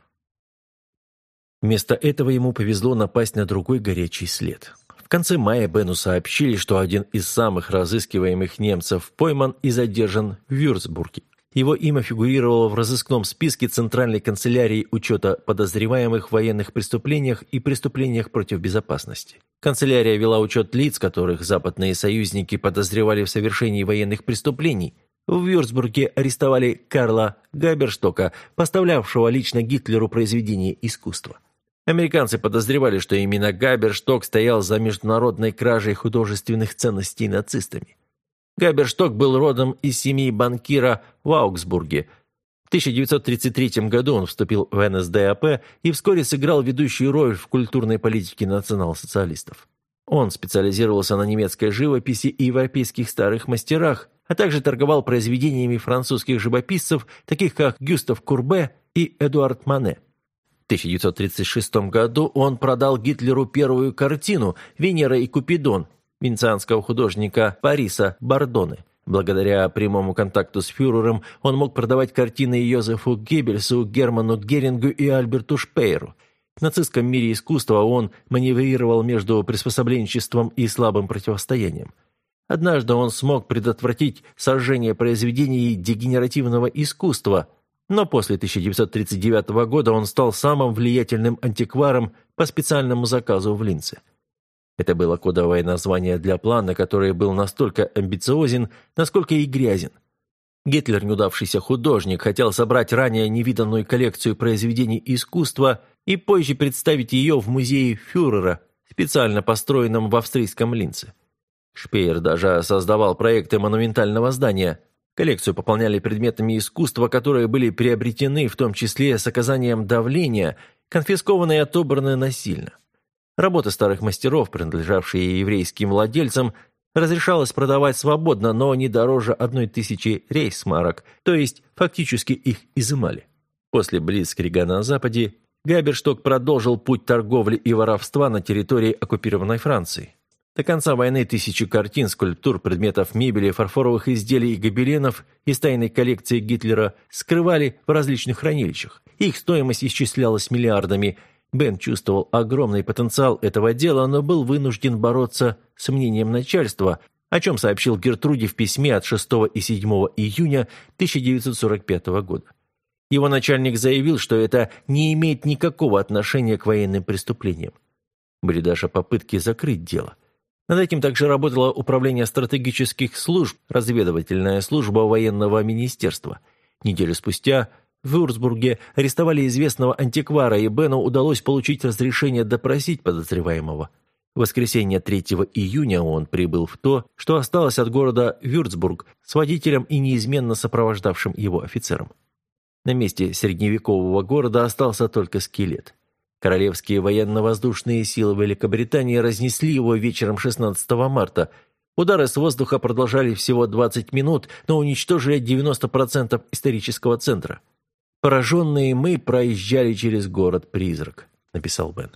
Вместо этого ему повезло напасть на другой горячий след. В конце мая Бену сообщили, что один из самых разыскиваемых немцев пойман и задержан в Вюрцбурге. Его имя фигурировало в разыскном списке Центральной канцелярии учета подозреваемых в военных преступлениях и преступлениях против безопасности. Канцелярия вела учет лиц, которых западные союзники подозревали в совершении военных преступлений. В Вюрцбурге арестовали Карла Габерштока, поставлявшего лично Гитлеру произведения искусства. Американцы подозревали, что именно Габершток стоял за международной кражей художественных ценностей нацистами. Габершток был родом из семьи банкира в Аугсбурге. В 1933 году он вступил в НСДАП и вскоре сыграл ведущую роль в культурной политике национал-социалистов. Он специализировался на немецкой живописи и европейских старых мастерах, а также торговал произведениями французских живописцев, таких как Гюстав Курбе и Эдуард Мане. В 1936 году он продал Гитлеру первую картину «Венера и Купидон», венецианского художника Париса Бардоне. Благодаря прямому контакту с фюрером он мог продавать картины Йозефу Геббельсу, Герману Герингу и Альберту Шпейеру. В нацистском мире искусства он маневрировал между приспособленчеством и слабым противостоянием. Однажды он смог предотвратить сожжение произведений дегенеративного искусства, но после 1939 года он стал самым влиятельным антикваром по специальному заказу в Линце. Это было кодовое название для плана, который был настолько амбициозен, насколько и грязен. Гитлер, неудавшийся художник, хотел собрать ранее невиданную коллекцию произведений искусства и позже представить ее в музее фюрера, специально построенном в австрийском Линце. Шпеер даже создавал проекты монументального здания. Коллекцию пополняли предметами искусства, которые были приобретены, в том числе с оказанием давления, конфискованные и отобраны насильно. Работы старых мастеров, принадлежавшие еврейским владельцам, разрешалось продавать свободно, но не дороже одной тысячи рейсмарок, то есть фактически их изымали. После Блицкрига на Западе Габершток продолжил путь торговли и воровства на территории оккупированной Франции. До конца войны тысячи картин, скульптур, предметов мебели, фарфоровых изделий и гобеленов из тайной коллекции Гитлера скрывали в различных хранилищах. Их стоимость исчислялась миллиардами – Бен чувствовал огромный потенциал этого дела, но был вынужден бороться с мнением начальства, о чем сообщил Гертруде в письме от 6 и 7 июня 1945 года. Его начальник заявил, что это не имеет никакого отношения к военным преступлениям. Были даже попытки закрыть дело. Над этим также работало Управление стратегических служб, разведывательная служба военного министерства. Неделю спустя – Вюрцбурге арестовали известного антиквара, и Бену удалось получить разрешение допросить подозреваемого. В воскресенье 3 июня он прибыл в то, что осталось от города Вюрцбург с водителем и неизменно сопровождавшим его офицером. На месте средневекового города остался только скелет. Королевские военно-воздушные силы Великобритании разнесли его вечером 16 марта. Удары с воздуха продолжали всего 20 минут, но уничтожили 90% исторического центра. «Пораженные мы проезжали через город-призрак», — написал Бен.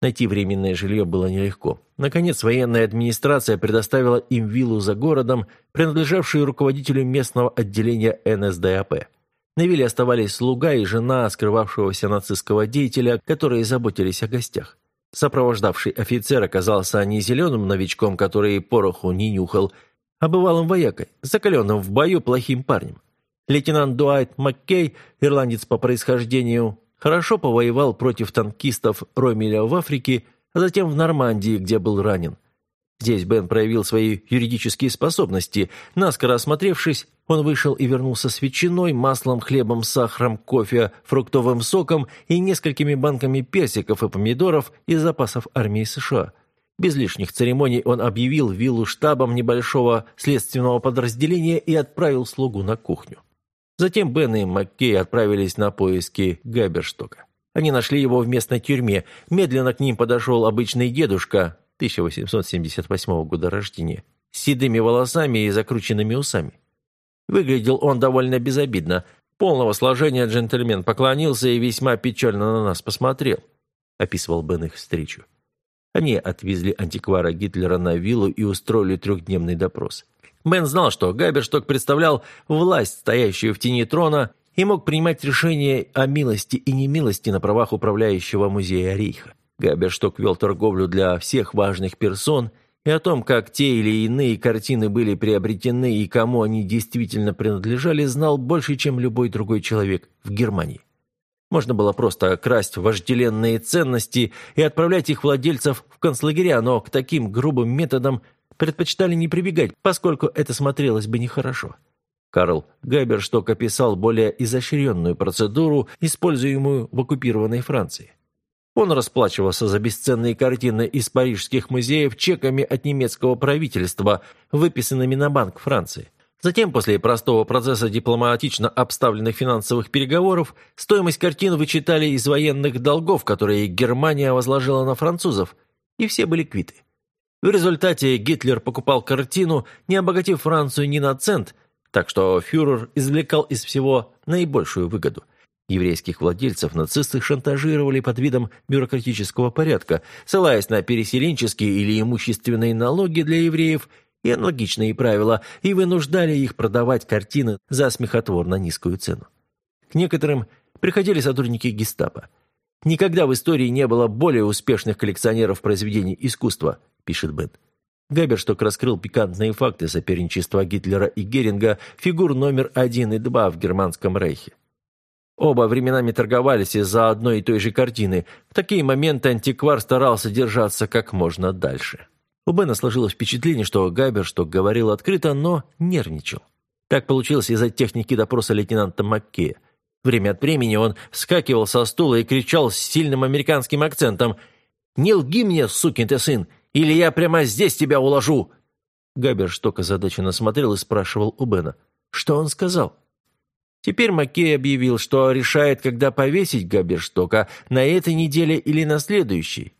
Найти временное жилье было нелегко. Наконец, военная администрация предоставила им виллу за городом, принадлежавшую руководителю местного отделения НСДАП. На вилле оставались слуга и жена скрывавшегося нацистского деятеля, которые заботились о гостях. Сопровождавший офицер оказался не зеленым новичком, который пороху не нюхал, а бывалым воякой, закаленным в бою плохим парнем. Лейтенант Дуайт Маккей, ирландец по происхождению, хорошо повоевал против танкистов Ромеля в Африке, а затем в Нормандии, где был ранен. Здесь Бен проявил свои юридические способности. Наскоро осмотревшись, он вышел и вернулся с ветчиной, маслом, хлебом, сахаром, кофе, фруктовым соком и несколькими банками персиков и помидоров из запасов армии США. Без лишних церемоний он объявил виллу штабом небольшого следственного подразделения и отправил слугу на кухню. Затем Бен и Маккей отправились на поиски Габерштока. Они нашли его в местной тюрьме. Медленно к ним подошел обычный дедушка, 1878 года рождения, с седыми волосами и закрученными усами. Выглядел он довольно безобидно. Полного сложения джентльмен поклонился и весьма печально на нас посмотрел, описывал Бен их встречу. Они отвезли антиквара Гитлера на виллу и устроили трехдневный допрос. Бен знал, что Габершток представлял власть, стоящую в тени трона, и мог принимать решения о милости и немилости на правах управляющего музея Рейха. Габершток вел торговлю для всех важных персон, и о том, как те или иные картины были приобретены и кому они действительно принадлежали, знал больше, чем любой другой человек в Германии. Можно было просто красть вожделенные ценности и отправлять их владельцев в концлагеря, но к таким грубым методам предпочитали не прибегать, поскольку это смотрелось бы нехорошо. Карл Габершток описал более изощренную процедуру, используемую в оккупированной Франции. Он расплачивался за бесценные картины из парижских музеев чеками от немецкого правительства, выписанными на Банк Франции. Затем, после простого процесса дипломатично обставленных финансовых переговоров, стоимость картин вычитали из военных долгов, которые Германия возложила на французов, и все были квиты. В результате Гитлер покупал картину, не обогатив Францию ни на цент, так что фюрер извлекал из всего наибольшую выгоду. Еврейских владельцев нацисты шантажировали под видом бюрократического порядка, ссылаясь на переселенческие или имущественные налоги для евреев и аналогичные правила, и вынуждали их продавать картины за смехотворно низкую цену. К некоторым приходили сотрудники гестапо. «Никогда в истории не было более успешных коллекционеров произведений искусства», пишет Бен. Габершток раскрыл пикантные факты соперничества Гитлера и Геринга фигур номер один и два в Германском рейхе. Оба временами торговались из-за одной и той же картины. В такие моменты антиквар старался держаться как можно дальше. У Бена сложилось впечатление, что Габершток говорил открыто, но нервничал. Так получилось из-за техники допроса лейтенанта Маккея. Время от времени он вскакивал со стула и кричал с сильным американским акцентом «Не лги мне, сукин ты сын, или я прямо здесь тебя уложу!» Габершток озадаченно смотрел и спрашивал у Бена. «Что он сказал?» Теперь Маккей объявил, что решает, когда повесить Габерштока, на этой неделе или на следующей.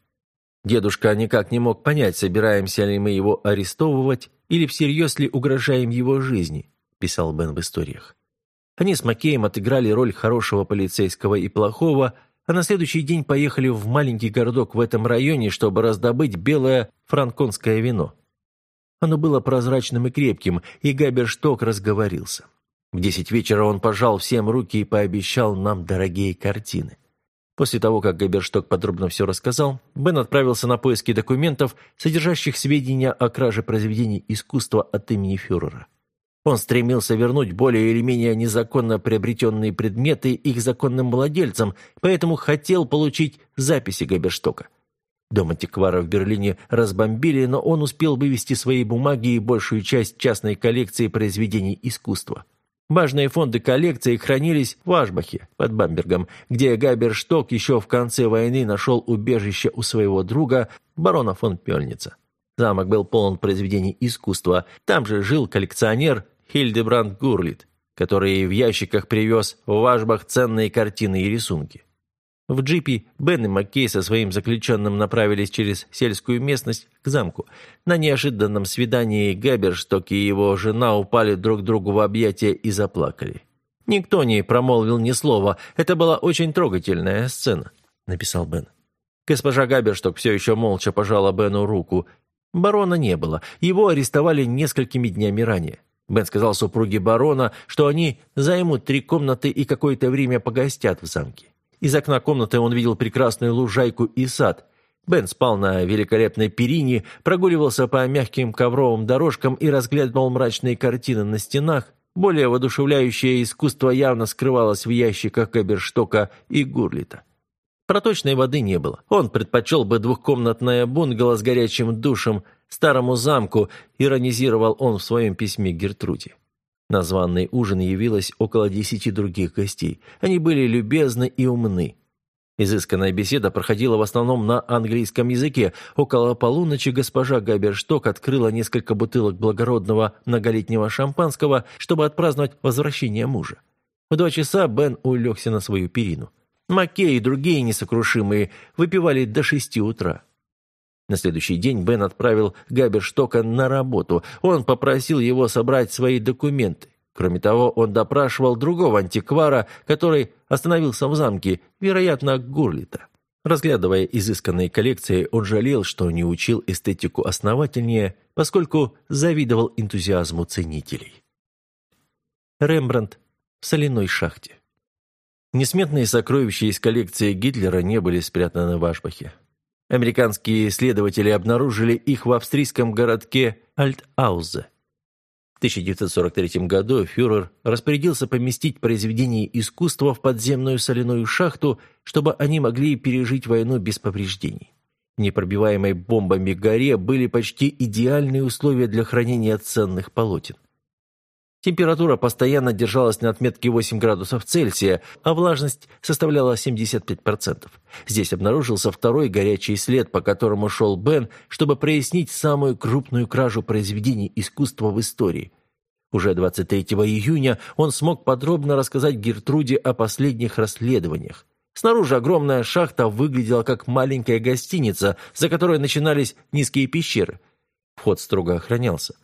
Дедушка никак не мог понять, собираемся ли мы его арестовывать или всерьез ли угрожаем его жизни, писал Бен в историях. Они с Маккеем отыграли роль хорошего полицейского и плохого, а на следующий день поехали в маленький городок в этом районе, чтобы раздобыть белое франконское вино. Оно было прозрачным и крепким, и Габершток разговорился. В десять вечера он пожал всем руки и пообещал нам дорогие картины. После того, как Габершток подробно все рассказал, Бен отправился на поиски документов, содержащих сведения о краже произведений искусства от имени фюрера. Он стремился вернуть более или менее незаконно приобретенные предметы их законным владельцам, поэтому хотел получить записи Габерштока. Дом антиквара в Берлине разбомбили, но он успел вывести свои бумаги и большую часть частной коллекции произведений искусства. Важные фонды коллекции хранились в Ашбахе под Бамбергом, где Габершток еще в конце войны нашел убежище у своего друга, барона фон Пельница. Замок был полон произведений искусства. Там же жил коллекционер Хильдебранд Гурлит, который в ящиках привез в Ашбах ценные картины и рисунки. В джипе Бен и Маккей со своим заключенным направились через сельскую местность к замку. На неожиданном свидании Габершток и его жена упали друг другу в объятия и заплакали. Никто не промолвил ни слова. Это была очень трогательная сцена, написал Бен. Госпожа Габершток все еще молча пожала Бену руку. Барона не было. Его арестовали несколькими днями ранее. Бен сказал супруге барона, что они займут три комнаты и какое-то время погостят в замке. Из окна комнаты он видел прекрасную лужайку и сад. Бен спал на великолепной перине, прогуливался по мягким ковровым дорожкам и разглядывал мрачные картины на стенах. Более воодушевляющее искусство явно скрывалось в ящиках Каберштока и Гурлита. Проточной воды не было. Он предпочел бы двухкомнатное бунгало с горячим душем, старому замку, иронизировал он в своем письме Гертруде. На званный ужин явилось около десяти других гостей. Они были любезны и умны. Изысканная беседа проходила в основном на английском языке. Около полуночи госпожа Габершток открыла несколько бутылок благородного многолетнего шампанского, чтобы отпраздновать возвращение мужа. В два часа Бен улегся на свою перину. Маккей и другие несокрушимые выпивали до шести утра. На следующий день Бен отправил Габерштока на работу. Он попросил его собрать свои документы. Кроме того, он допрашивал другого антиквара, который остановился в замке, вероятно, Гурлита. Разглядывая изысканные коллекции, он жалел, что не учил эстетику основательнее, поскольку завидовал энтузиазму ценителей. Рембрандт в соляной шахте. Несметные сокровища из коллекции Гитлера не были спрятаны в Ашбахе. Американские исследователи обнаружили их в австрийском городке Альтаузе. В 1943 году фюрер распорядился поместить произведения искусства в подземную соляную шахту, чтобы они могли пережить войну без повреждений. В непробиваемой бомбами горе были почти идеальные условия для хранения ценных полотен. Температура постоянно держалась на отметке 8 градусов Цельсия, а влажность составляла 75%. Здесь обнаружился второй горячий след, по которому шел Бен, чтобы прояснить самую крупную кражу произведений искусства в истории. Уже 23 июня он смог подробно рассказать Гертруде о последних расследованиях. Снаружи огромная шахта выглядела как маленькая гостиница, за которой начинались низкие пещеры. Вход строго охранялся.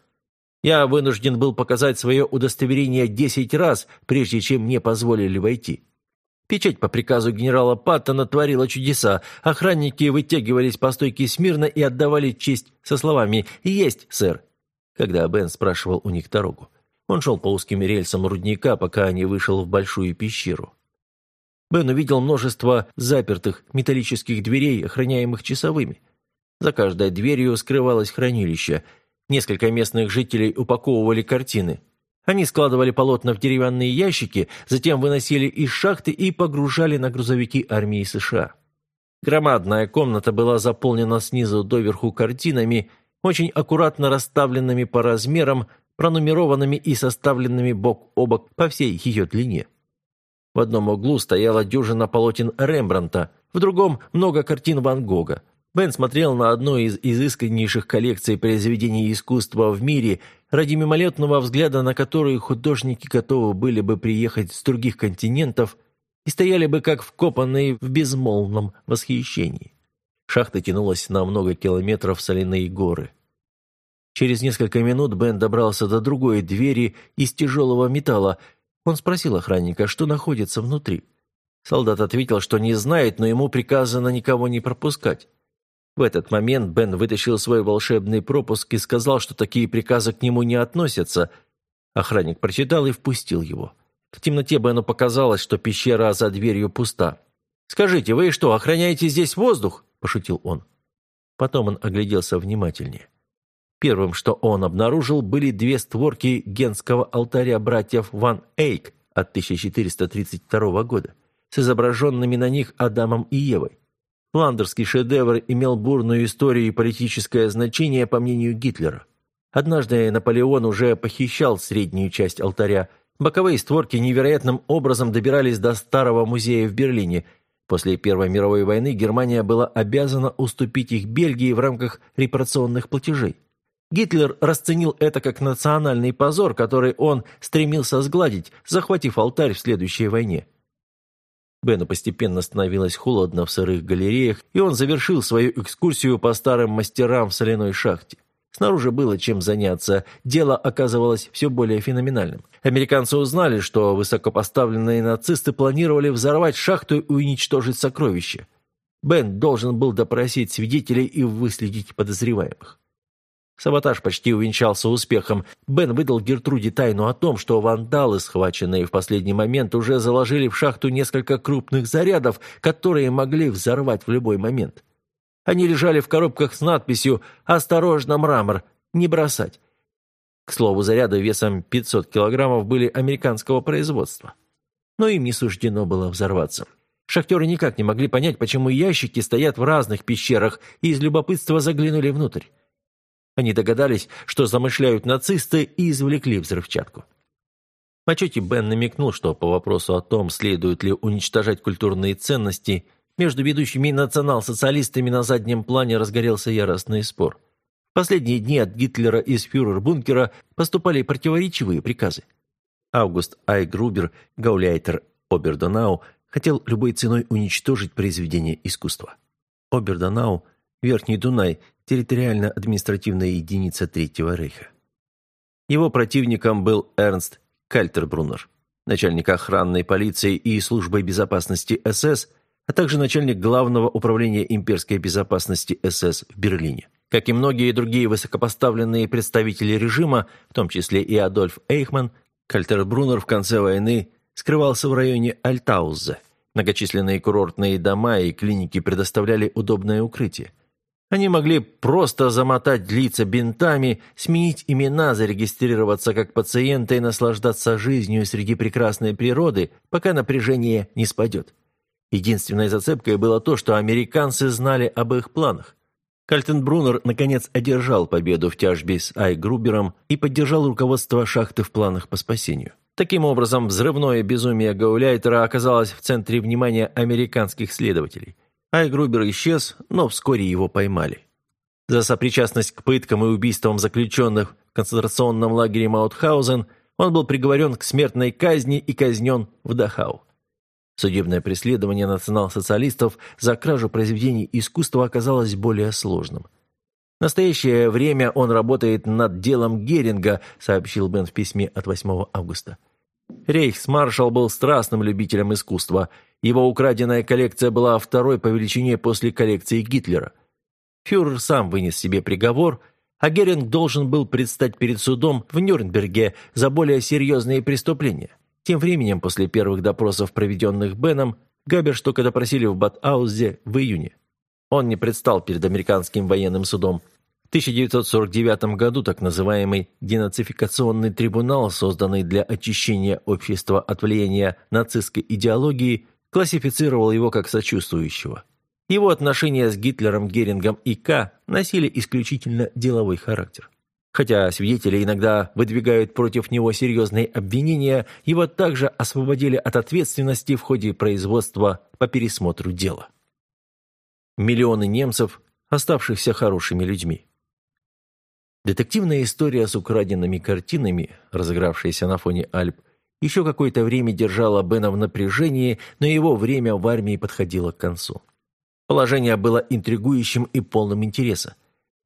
Я вынужден был показать свое удостоверение десять раз, прежде чем мне позволили войти. Печать по приказу генерала Паттона творила чудеса. Охранники вытягивались по стойке смирно и отдавали честь со словами «Есть, сэр», когда Бен спрашивал у них дорогу. Он шел по узким рельсам рудника, пока не вышел в большую пещеру. Бен увидел множество запертых металлических дверей, охраняемых часовыми. За каждой дверью скрывалось хранилище – Несколько местных жителей упаковывали картины. Они складывали полотна в деревянные ящики, затем выносили из шахты и погружали на грузовики армии США. Громадная комната была заполнена снизу доверху картинами, очень аккуратно расставленными по размерам, пронумерованными и составленными бок о бок по всей ее длине. В одном углу стояла дюжина полотен Рембранта, в другом – много картин Ван Гога. Бен смотрел на одну из изысканнейших коллекций произведений искусства в мире, ради мимолетного взгляда на которую художники готовы были бы приехать с других континентов и стояли бы как вкопанные в безмолвном восхищении. Шахта тянулась на много километров соляные горы. Через несколько минут Бен добрался до другой двери из тяжелого металла. Он спросил охранника, что находится внутри. Солдат ответил, что не знает, но ему приказано никого не пропускать. В этот момент Бен вытащил свой волшебный пропуск и сказал, что такие приказы к нему не относятся. Охранник прочитал и впустил его. В темноте Бену показалось, что пещера за дверью пуста. «Скажите, вы что, охраняете здесь воздух?» – пошутил он. Потом он огляделся внимательнее. Первым, что он обнаружил, были две створки генского алтаря братьев Ван Эйк от 1432 года с изображенными на них Адамом и Евой. Фландерский шедевр имел бурную историю и политическое значение, по мнению Гитлера. Однажды Наполеон уже похищал среднюю часть алтаря. Боковые створки невероятным образом добирались до старого музея в Берлине. После Первой мировой войны Германия была обязана уступить их Бельгии в рамках репарационных платежей. Гитлер расценил это как национальный позор, который он стремился сгладить, захватив алтарь в следующей войне. Бену постепенно становилось холодно в сырых галереях, и он завершил свою экскурсию по старым мастерам в соляной шахте. Снаружи было чем заняться, дело оказывалось все более феноменальным. Американцы узнали, что высокопоставленные нацисты планировали взорвать шахту и уничтожить сокровища. Бен должен был допросить свидетелей и выследить подозреваемых. Саботаж почти увенчался успехом. Бен выдал Гертруде тайну о том, что вандалы, схваченные в последний момент, уже заложили в шахту несколько крупных зарядов, которые могли взорвать в любой момент. Они лежали в коробках с надписью «Осторожно, мрамор! Не бросать!». К слову, заряды весом 500 килограммов были американского производства. Но им не суждено было взорваться. Шахтеры никак не могли понять, почему ящики стоят в разных пещерах, и из любопытства заглянули внутрь. Они догадались, что замышляют нацисты, и извлекли взрывчатку. В отчете Бен намекнул, что по вопросу о том, следует ли уничтожать культурные ценности, между ведущими национал-социалистами на заднем плане разгорелся яростный спор. В последние дни от Гитлера из фюрер-бункера поступали противоречивые приказы. Август Айгрубер, гауляйтер Обердонау, хотел любой ценой уничтожить произведение искусства. Обердонау, Верхний Дунай, территориально-административная единица Третьего Рейха. Его противником был Эрнст Кальтербруннер, начальник охранной полиции и службы безопасности СС, а также начальник Главного управления имперской безопасности СС в Берлине. Как и многие другие высокопоставленные представители режима, в том числе и Адольф Эйхман, Кальтербруннер в конце войны скрывался в районе Альтаузе. Многочисленные курортные дома и клиники предоставляли удобное укрытие. Они могли просто замотать лица бинтами, сменить имена, зарегистрироваться как пациенты и наслаждаться жизнью среди прекрасной природы, пока напряжение не спадет. Единственной зацепкой было то, что американцы знали об их планах. Кальтенбруннер, наконец, одержал победу в тяжбе с Айгрубером и поддержал руководство шахты в планах по спасению. Таким образом, взрывное безумие Гауляйтера оказалось в центре внимания американских следователей – Айгрубер исчез, но вскоре его поймали. За сопричастность к пыткам и убийствам заключенных в концентрационном лагере Маутхаузен он был приговорен к смертной казни и казнен в Дахау. Судебное преследование национал-социалистов за кражу произведений искусства оказалось более сложным. В настоящее время он работает над делом Геринга, сообщил Бен в письме от 8 августа. Рейхсмаршал был страстным любителем искусства – его украденная коллекция была второй по величине после коллекции Гитлера. Фюрер сам вынес себе приговор, а Геринг должен был предстать перед судом в Нюрнберге за более серьезные преступления. Тем временем, после первых допросов, проведенных Беном, Габерштока допросили в Бат-Аузе в июне. Он не предстал перед американским военным судом. В 1949 году так называемый денацификационный трибунал, созданный для очищения общества от влияния нацистской идеологии, классифицировал его как сочувствующего. Его отношения с Гитлером, Герингом и К носили исключительно деловой характер. Хотя свидетели иногда выдвигают против него серьезные обвинения, его также освободили от ответственности в ходе производства по пересмотру дела. Миллионы немцев, оставшихся хорошими людьми. Детективная история с украденными картинами, разыгравшаяся на фоне Альп, еще какое-то время держала Бена в напряжении, но его время в армии подходило к концу. Положение было интригующим и полным интереса.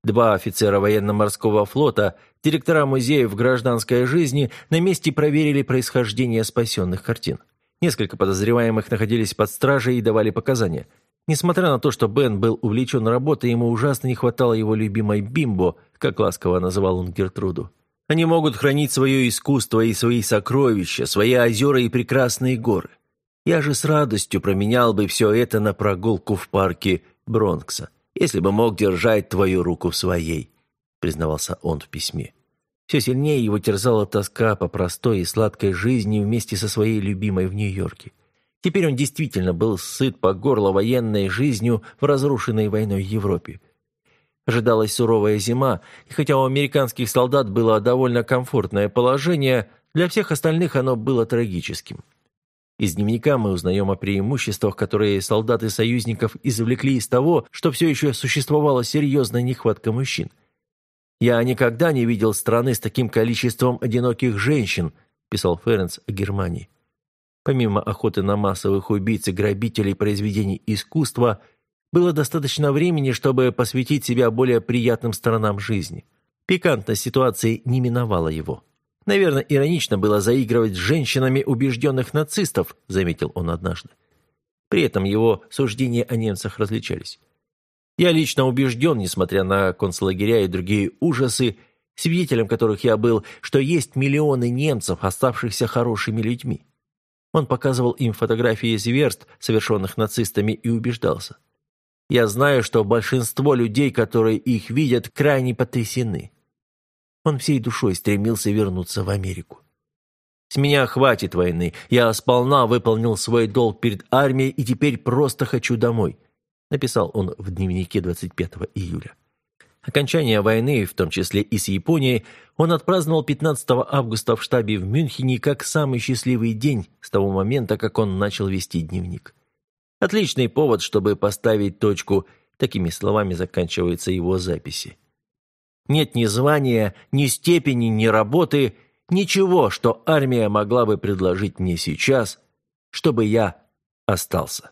Два офицера военно-морского флота, директора музеев гражданской жизни, на месте проверили происхождение спасенных картин. Несколько подозреваемых находились под стражей и давали показания. Несмотря на то, что Бен был увлечен работой, ему ужасно не хватало его любимой бимбо, как ласково называл он Гертруду. Они могут хранить свое искусство и свои сокровища, свои озера и прекрасные горы. Я же с радостью променял бы все это на прогулку в парке Бронкса, если бы мог держать твою руку в своей», признавался он в письме. Все сильнее его терзала тоска по простой и сладкой жизни вместе со своей любимой в Нью-Йорке. Теперь он действительно был сыт по горло военной жизнью в разрушенной войной Европе. Ожидалась суровая зима, и хотя у американских солдат было довольно комфортное положение, для всех остальных оно было трагическим. Из дневника мы узнаем о преимуществах, которые солдаты союзников извлекли из того, что все еще существовала серьезная нехватка мужчин. «Я никогда не видел страны с таким количеством одиноких женщин», писал Ференц о Германии. Помимо охоты на массовых убийц и грабителей произведений искусства – было достаточно времени, чтобы посвятить себя более приятным сторонам жизни. Пикантность ситуации не миновала его. «Наверное, иронично было заигрывать с женщинами убежденных нацистов», заметил он однажды. При этом его суждения о немцах различались. «Я лично убежден, несмотря на концлагеря и другие ужасы, свидетелем которых я был, что есть миллионы немцев, оставшихся хорошими людьми». Он показывал им фотографии зверств, совершенных нацистами, и убеждался – Я знаю, что большинство людей, которые их видят, крайне потрясены. Он всей душой стремился вернуться в Америку. С меня хватит войны. Я сполна выполнил свой долг перед армией и теперь просто хочу домой», написал он в дневнике 25 июля. Окончание войны, в том числе и с Японией, он отпраздновал 15 августа в штабе в Мюнхене как самый счастливый день с того момента, как он начал вести дневник. Отличный повод, чтобы поставить точку, такими словами заканчиваются его записи. Нет ни звания, ни степени, ни работы – Ничего, что армия могла бы предложить мне сейчас, чтобы я остался.